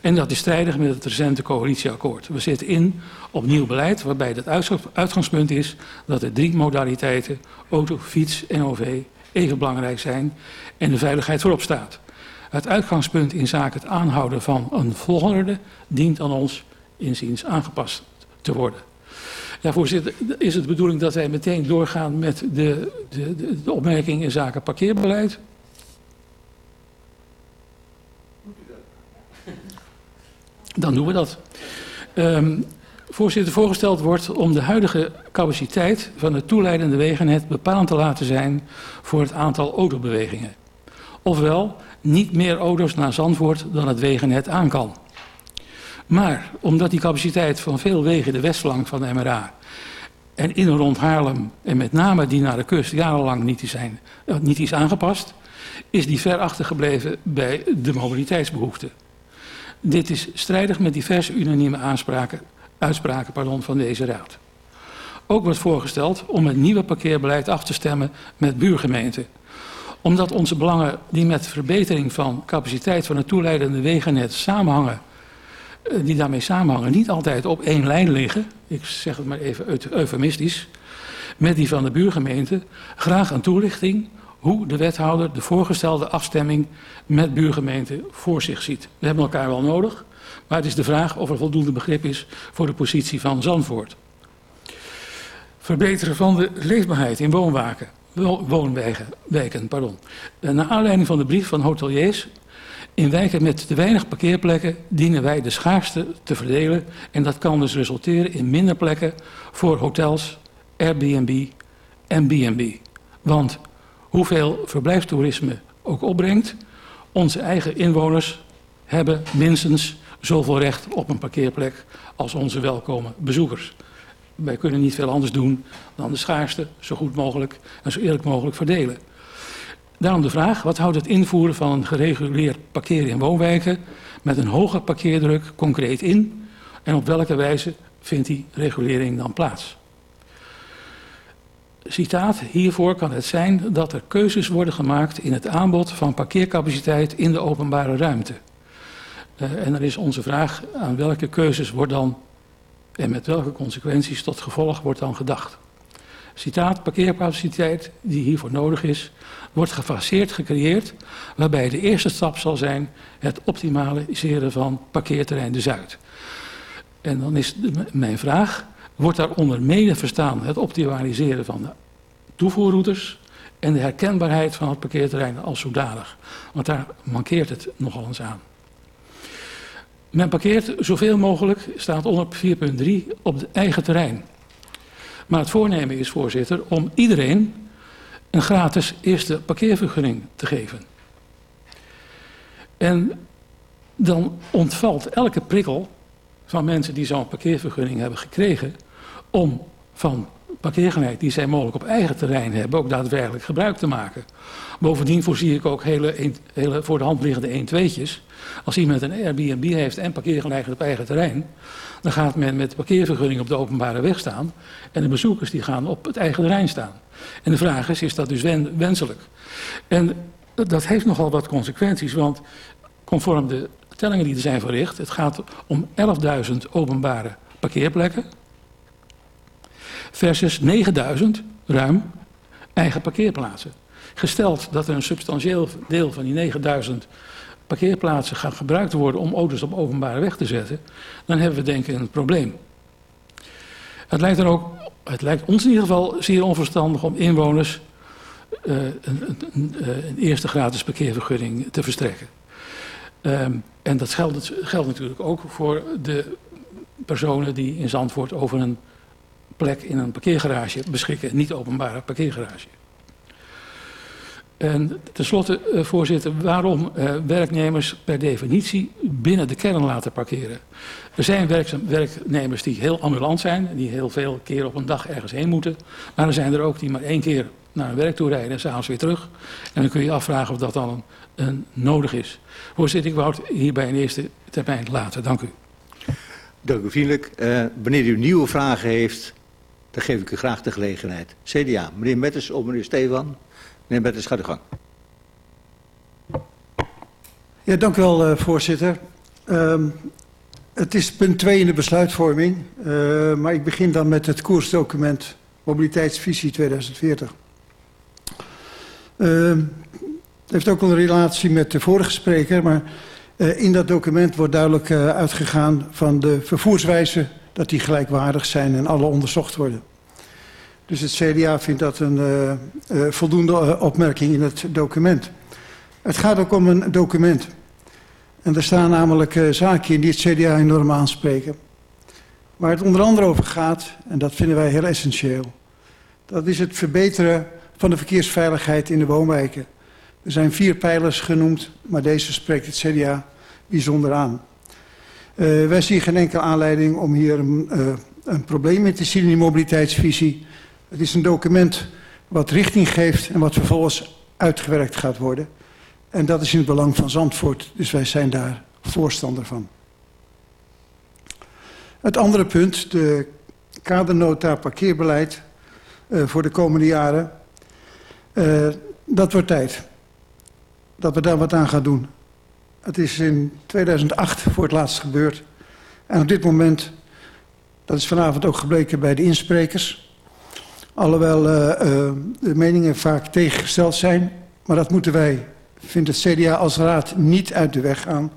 En dat is strijdig met het recente coalitieakkoord. We zitten in op nieuw beleid waarbij het uitgangspunt is dat er drie modaliteiten, auto, fiets en OV, even belangrijk zijn en de veiligheid voorop staat. Het uitgangspunt in zaken het aanhouden van een volgorde dient aan ons inziens aangepast te worden. Ja, voorzitter, is het de bedoeling dat wij meteen doorgaan met de, de, de, de opmerking in zaken parkeerbeleid? Dan doen we dat. Um, voorzitter, voorgesteld wordt om de huidige capaciteit van het toeleidende wegennet bepalend te laten zijn voor het aantal autobewegingen. Ofwel, niet meer auto's naar Zandvoort dan het wegennet aan kan. Maar omdat die capaciteit van veel wegen de westflank van de MRA en in en rond Haarlem en met name die naar de kust jarenlang niet is, eh, niet is aangepast, is die ver achtergebleven bij de mobiliteitsbehoeften. Dit is strijdig met diverse unanieme aanspraken, uitspraken pardon, van deze raad. Ook wordt voorgesteld om het nieuwe parkeerbeleid af te stemmen met buurgemeenten. Omdat onze belangen die met verbetering van capaciteit van het toeleidende wegennet samenhangen, eh, die daarmee samenhangen, niet altijd op één lijn liggen, ik zeg het maar even eufemistisch, met die van de buurgemeente, graag een toelichting hoe de wethouder de voorgestelde afstemming met buurgemeenten voor zich ziet. We hebben elkaar wel nodig, maar het is de vraag of er voldoende begrip is voor de positie van Zandvoort. Verbeteren van de leefbaarheid in woonwijken. Pardon. Naar aanleiding van de brief van hoteliers in wijken met te weinig parkeerplekken dienen wij de schaarste te verdelen en dat kan dus resulteren in minder plekken voor hotels, Airbnb en B&B. Want hoeveel verblijfstoerisme ook opbrengt, onze eigen inwoners hebben minstens zoveel recht op een parkeerplek als onze welkome bezoekers. Wij kunnen niet veel anders doen dan de schaarste zo goed mogelijk en zo eerlijk mogelijk verdelen. Daarom de vraag, wat houdt het invoeren van een gereguleerd parkeren in woonwijken met een hoge parkeerdruk concreet in en op welke wijze vindt die regulering dan plaats? Citaat, hiervoor kan het zijn dat er keuzes worden gemaakt in het aanbod van parkeercapaciteit in de openbare ruimte. Uh, en dan is onze vraag aan welke keuzes wordt dan en met welke consequenties tot gevolg wordt dan gedacht. citaat, parkeercapaciteit die hiervoor nodig is, wordt gefaseerd gecreëerd, waarbij de eerste stap zal zijn het optimaliseren van parkeerterrein de Zuid. En dan is mijn vraag, wordt daaronder mede verstaan het optimaliseren van de toevoerroutes en de herkenbaarheid van het parkeerterrein als zodanig? Want daar mankeert het nogal eens aan. Men parkeert zoveel mogelijk, staat onder 4.3, op het eigen terrein. Maar het voornemen is, voorzitter, om iedereen een gratis eerste parkeervergunning te geven. En dan ontvalt elke prikkel van mensen die zo'n parkeervergunning hebben gekregen om van parkeergelegenheid die zij mogelijk op eigen terrein hebben ook daadwerkelijk gebruik te maken. Bovendien voorzie ik ook hele, hele voor de hand liggende 1-2'tjes. Als iemand een Airbnb heeft en parkeergelegenheid op eigen terrein, dan gaat men met parkeervergunning op de openbare weg staan en de bezoekers die gaan op het eigen terrein staan. En de vraag is, is dat dus wenselijk? En dat heeft nogal wat consequenties, want conform de tellingen die er zijn verricht, het gaat om 11.000 openbare parkeerplekken versus 9000 ruim eigen parkeerplaatsen. Gesteld dat er een substantieel deel van die 9000 parkeerplaatsen gaat gebruikt worden om auto's op openbare weg te zetten, dan hebben we denk ik een probleem. Het lijkt, er ook, het lijkt ons in ieder geval zeer onverstandig om inwoners uh, een, een, een, eerste gratis parkeervergunning te verstrekken. Um, en dat geldt, geldt natuurlijk ook voor de personen die in Zandvoort over een plek in een parkeergarage beschikken, niet openbare parkeergarage. En tenslotte, uh, voorzitter, waarom uh, werknemers per definitie binnen de kern laten parkeren? Er zijn werknemers die heel ambulant zijn, die heel veel keer op een dag ergens heen moeten. Maar er zijn er ook die maar één keer naar hun werk toe rijden en s'avonds weer terug. En dan kun je afvragen of dat dan een, een nodig is. Voorzitter, ik wou het hierbij in eerste termijn laten. Dank u. Dank u vriendelijk. Uh, wanneer u nieuwe vragen heeft, dan geef ik u graag de gelegenheid. CDA, meneer Metters of meneer Stevan. Meneer Metters, ga de gang. Ja, dank u wel, uh, voorzitter. Um, het is punt 2 in de besluitvorming, uh, maar ik begin dan met het koersdocument Mobiliteitsvisie 2040. Uh, het heeft ook een relatie met de vorige spreker, maar uh, in dat document wordt duidelijk uitgegaan van de vervoerswijzen dat die gelijkwaardig zijn en alle onderzocht worden. Dus het CDA vindt dat een uh, uh, voldoende uh, opmerking in het document. Het gaat ook om een document. En er staan namelijk uh, zaken in die het CDA enorm aanspreken. Waar het onder andere over gaat, en dat vinden wij heel essentieel, dat is het verbeteren van de verkeersveiligheid in de woonwijken. Er zijn vier pijlers genoemd, maar deze spreekt het CDA bijzonder aan. Uh, wij zien geen enkele aanleiding om hier een, uh, een probleem in te zien in die mobiliteitsvisie. Het is een document wat richting geeft en wat vervolgens uitgewerkt gaat worden. En dat is in het belang van Zandvoort, dus wij zijn daar voorstander van. Het andere punt, de kadernota parkeerbeleid uh, voor de komende jaren. Uh, dat wordt tijd dat we daar wat aan gaan doen. Het is in 2008 voor het laatst gebeurd. En op dit moment, dat is vanavond ook gebleken bij de insprekers... alhoewel uh, uh, de meningen vaak tegengesteld zijn... maar dat moeten wij, vindt het CDA als raad, niet uit de weg gaan.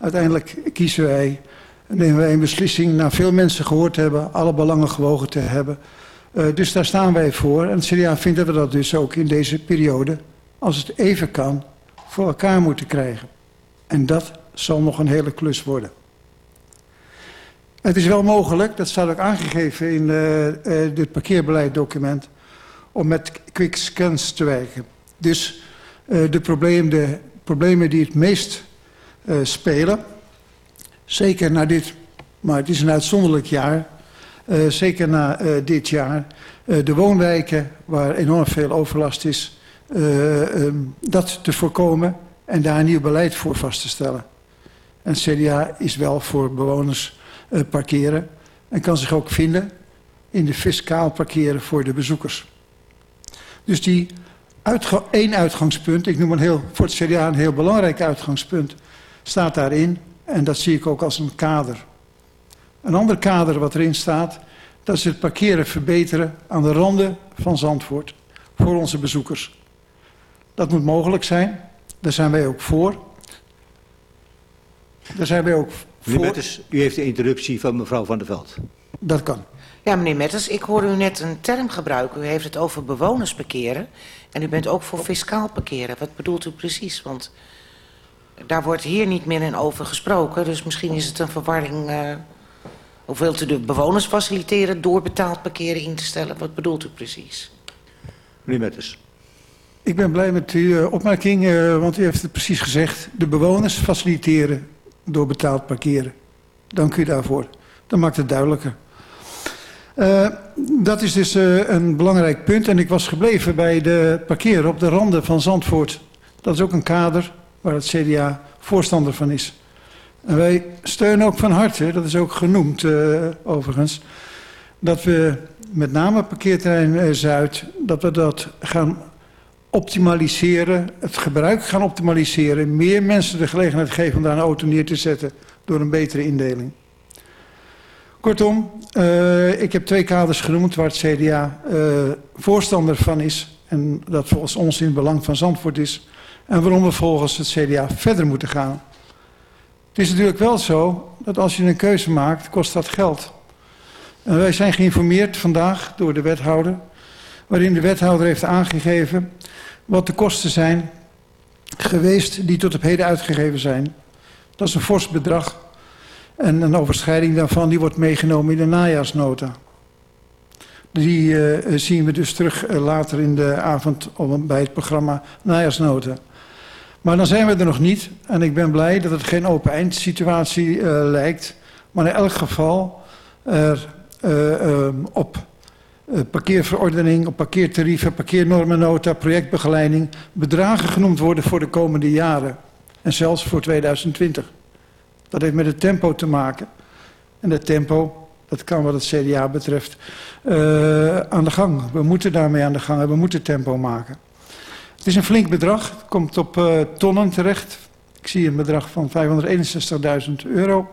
Uiteindelijk kiezen wij, nemen wij een beslissing... na veel mensen gehoord te hebben, alle belangen gewogen te hebben... Uh, dus daar staan wij voor. En het CDA vindt dat we dat dus ook in deze periode, als het even kan, voor elkaar moeten krijgen. En dat zal nog een hele klus worden. Het is wel mogelijk, dat staat ook aangegeven in uh, dit parkeerbeleiddocument, om met quick scans te werken. Dus uh, de, probleem, de problemen die het meest spelen, zeker na dit, maar het is een uitzonderlijk jaar, zeker na dit jaar, de woonwijken waar enorm veel overlast is, um, dat te voorkomen en daar een nieuw beleid voor vast te stellen. En CDA is wel voor bewoners uh, parkeren en kan zich ook vinden in de fiscaal parkeren voor de bezoekers. Dus die één uitgangspunt, ik noem een heel, voor het CDA een heel belangrijk uitgangspunt, staat daarin. En dat zie ik ook als een kader. Een ander kader wat erin staat, Dat is het parkeren verbeteren aan de randen van Zandvoort voor onze bezoekers. Dat moet mogelijk zijn. Daar zijn wij ook voor. Daar zijn wij ook voor. Metters, u heeft de interruptie van mevrouw Van der Veld. Dat kan. Ja, meneer Metters, ik hoorde u net een term gebruiken. U heeft het over bewoners parkeren. En u bent ook voor fiscaal parkeren. Wat bedoelt u precies? Want daar wordt hier niet meer in over gesproken. Dus misschien is het een verwarring... Uh, of wilt u de bewoners faciliteren door betaald parkeren in te stellen? Wat bedoelt u precies? Meneer Metters. Ik ben blij met uw uh, opmerking, uh, want u heeft het precies gezegd. De bewoners faciliteren door betaald parkeren. Dank u daarvoor. Dat maakt het duidelijker. Uh, dat is dus een belangrijk punt. En ik was gebleven bij de parkeren op de randen van Zandvoort. Dat is ook een kader waar het CDA voorstander van is. En wij steunen ook van harte, dat is ook genoemd overigens, dat we met name parkeerterrein Zuid, dat we dat gaan optimaliseren, het gebruik gaan optimaliseren, meer mensen de gelegenheid geven om daar een auto neer te zetten door een betere indeling. Kortom, uh, ik heb twee kaders genoemd waar het CDA uh, voorstander van is en dat volgens ons in het belang van Zandvoort is en waarom we volgens het CDA verder moeten gaan. Het is natuurlijk wel zo dat als je een keuze maakt, kost dat geld. En wij zijn geïnformeerd vandaag door de wethouder, waarin de wethouder heeft aangegeven wat de kosten zijn geweest die tot op heden uitgegeven zijn. Dat is een fors bedrag. En een overschrijding daarvan die wordt meegenomen in de najaarsnota. Die uh, zien we dus terug uh, later in de avond bij het programma Najaarsnota. Maar dan zijn we er nog niet. En ik ben blij dat het geen open eindsituatie uh, lijkt. Maar in elk geval er op parkeerverordening, op parkeertarieven, parkeernormennota, projectbegeleiding bedragen genoemd worden voor de komende jaren. En zelfs voor 2020. Dat heeft met het tempo te maken. En het tempo, dat kan wat het CDA betreft, uh, aan de gang. We moeten daarmee aan de gang en we moeten tempo maken. Het is een flink bedrag. Het komt op uh, tonnen terecht. Ik zie een bedrag van 561.000 euro.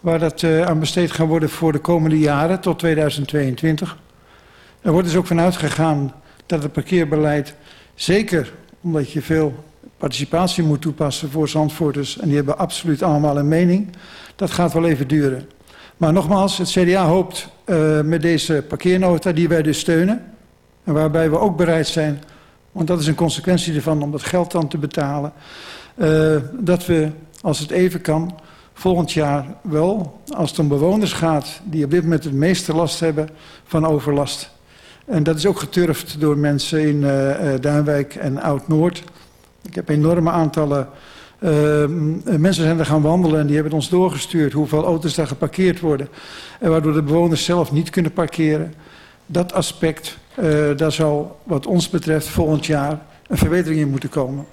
Waar dat aan besteed gaan worden voor de komende jaren tot 2022. Er wordt dus ook vanuit gegaan dat het parkeerbeleid, zeker omdat je veel participatie moet toepassen voor Zandvoorters. En die hebben absoluut allemaal een mening. Dat gaat wel even duren. Maar nogmaals, het CDA hoopt uh, met deze parkeernota, die wij dus steunen... en waarbij we ook bereid zijn, want dat is een consequentie ervan... om dat geld dan te betalen... Uh, dat we, als het even kan, volgend jaar wel... als het om bewoners gaat die op dit moment het meeste last hebben van overlast... En dat is ook geturfd door mensen in uh, Duinwijk en Oud-Noord... Ik heb enorme aantallen uh, mensen zijn er gaan wandelen en die hebben ons doorgestuurd hoeveel auto's daar geparkeerd worden. En waardoor de bewoners zelf niet kunnen parkeren. Dat aspect, uh, daar zal wat ons betreft volgend jaar een verbetering in moeten komen.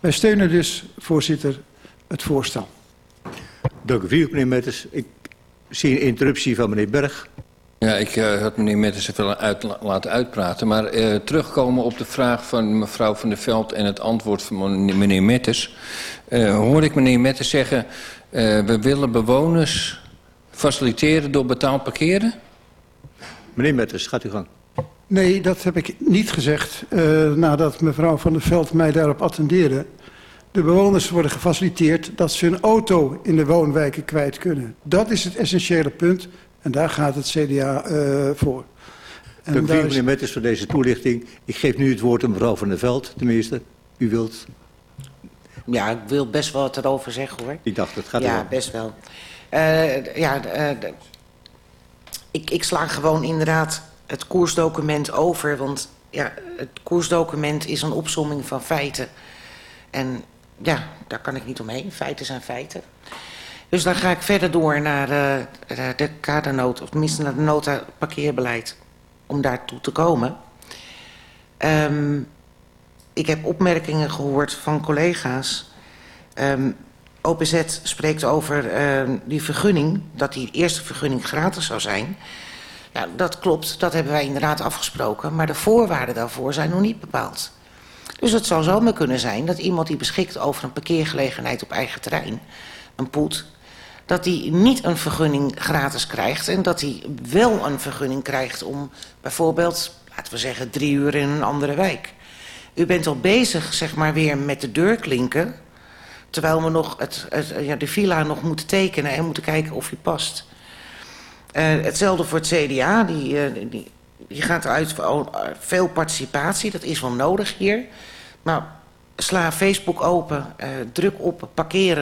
Wij steunen dus, voorzitter, het voorstel. Dank u veel, meneer Metters. Ik zie een interruptie van meneer Berg. Ja, ik uh, had meneer Metters even uit, laten uitpraten. Maar uh, terugkomen op de vraag van mevrouw Van der Veld... en het antwoord van meneer Metters... Uh, hoor ik meneer Metters zeggen... we willen bewoners faciliteren door betaald parkeren? Meneer Metters, gaat u gang. Nee, dat heb ik niet gezegd... nadat mevrouw Van der Veld mij daarop attendeerde. De bewoners worden gefaciliteerd dat ze hun auto in de woonwijken kwijt kunnen. Dat is het essentiële punt en daar gaat het CDA uh, voor. En Dank u, meneer. Metters, voor deze toelichting. Ik geef nu het woord aan mevrouw Van der Veld, tenminste. U wilt... Ja, ik wil best wel wat erover zeggen, hoor. Ik dacht, het gaat Ja, best wel. Uh, ja, uh, ik, ik sla gewoon inderdaad het koersdocument over. Want ja, het koersdocument is een opsomming van feiten. En ja, daar kan ik niet omheen. Feiten zijn feiten. Dus dan ga ik verder door naar de, de kadernota, of tenminste naar de nota parkeerbeleid, om daartoe te komen. Um, ik heb opmerkingen gehoord van collega's. Um, OPZ spreekt over uh, die vergunning, dat die eerste vergunning gratis zou zijn. Ja, dat klopt, dat hebben wij inderdaad afgesproken, maar de voorwaarden daarvoor zijn nog niet bepaald. Dus het zou zomaar kunnen zijn dat iemand die beschikt over een parkeergelegenheid op eigen terrein, een poet, dat hij niet een vergunning gratis krijgt... en dat hij wel een vergunning krijgt om bijvoorbeeld, laten we zeggen... drie uur in een andere wijk. U bent al bezig, zeg maar, weer met de deurklinken... terwijl we nog het, ja, de villa nog moeten tekenen en moeten kijken of die past. Uh, hetzelfde voor het CDA, die, uh, die, die gaat eruit voor veel participatie. Dat is wel nodig hier. Maar sla Facebook open, druk op parkeren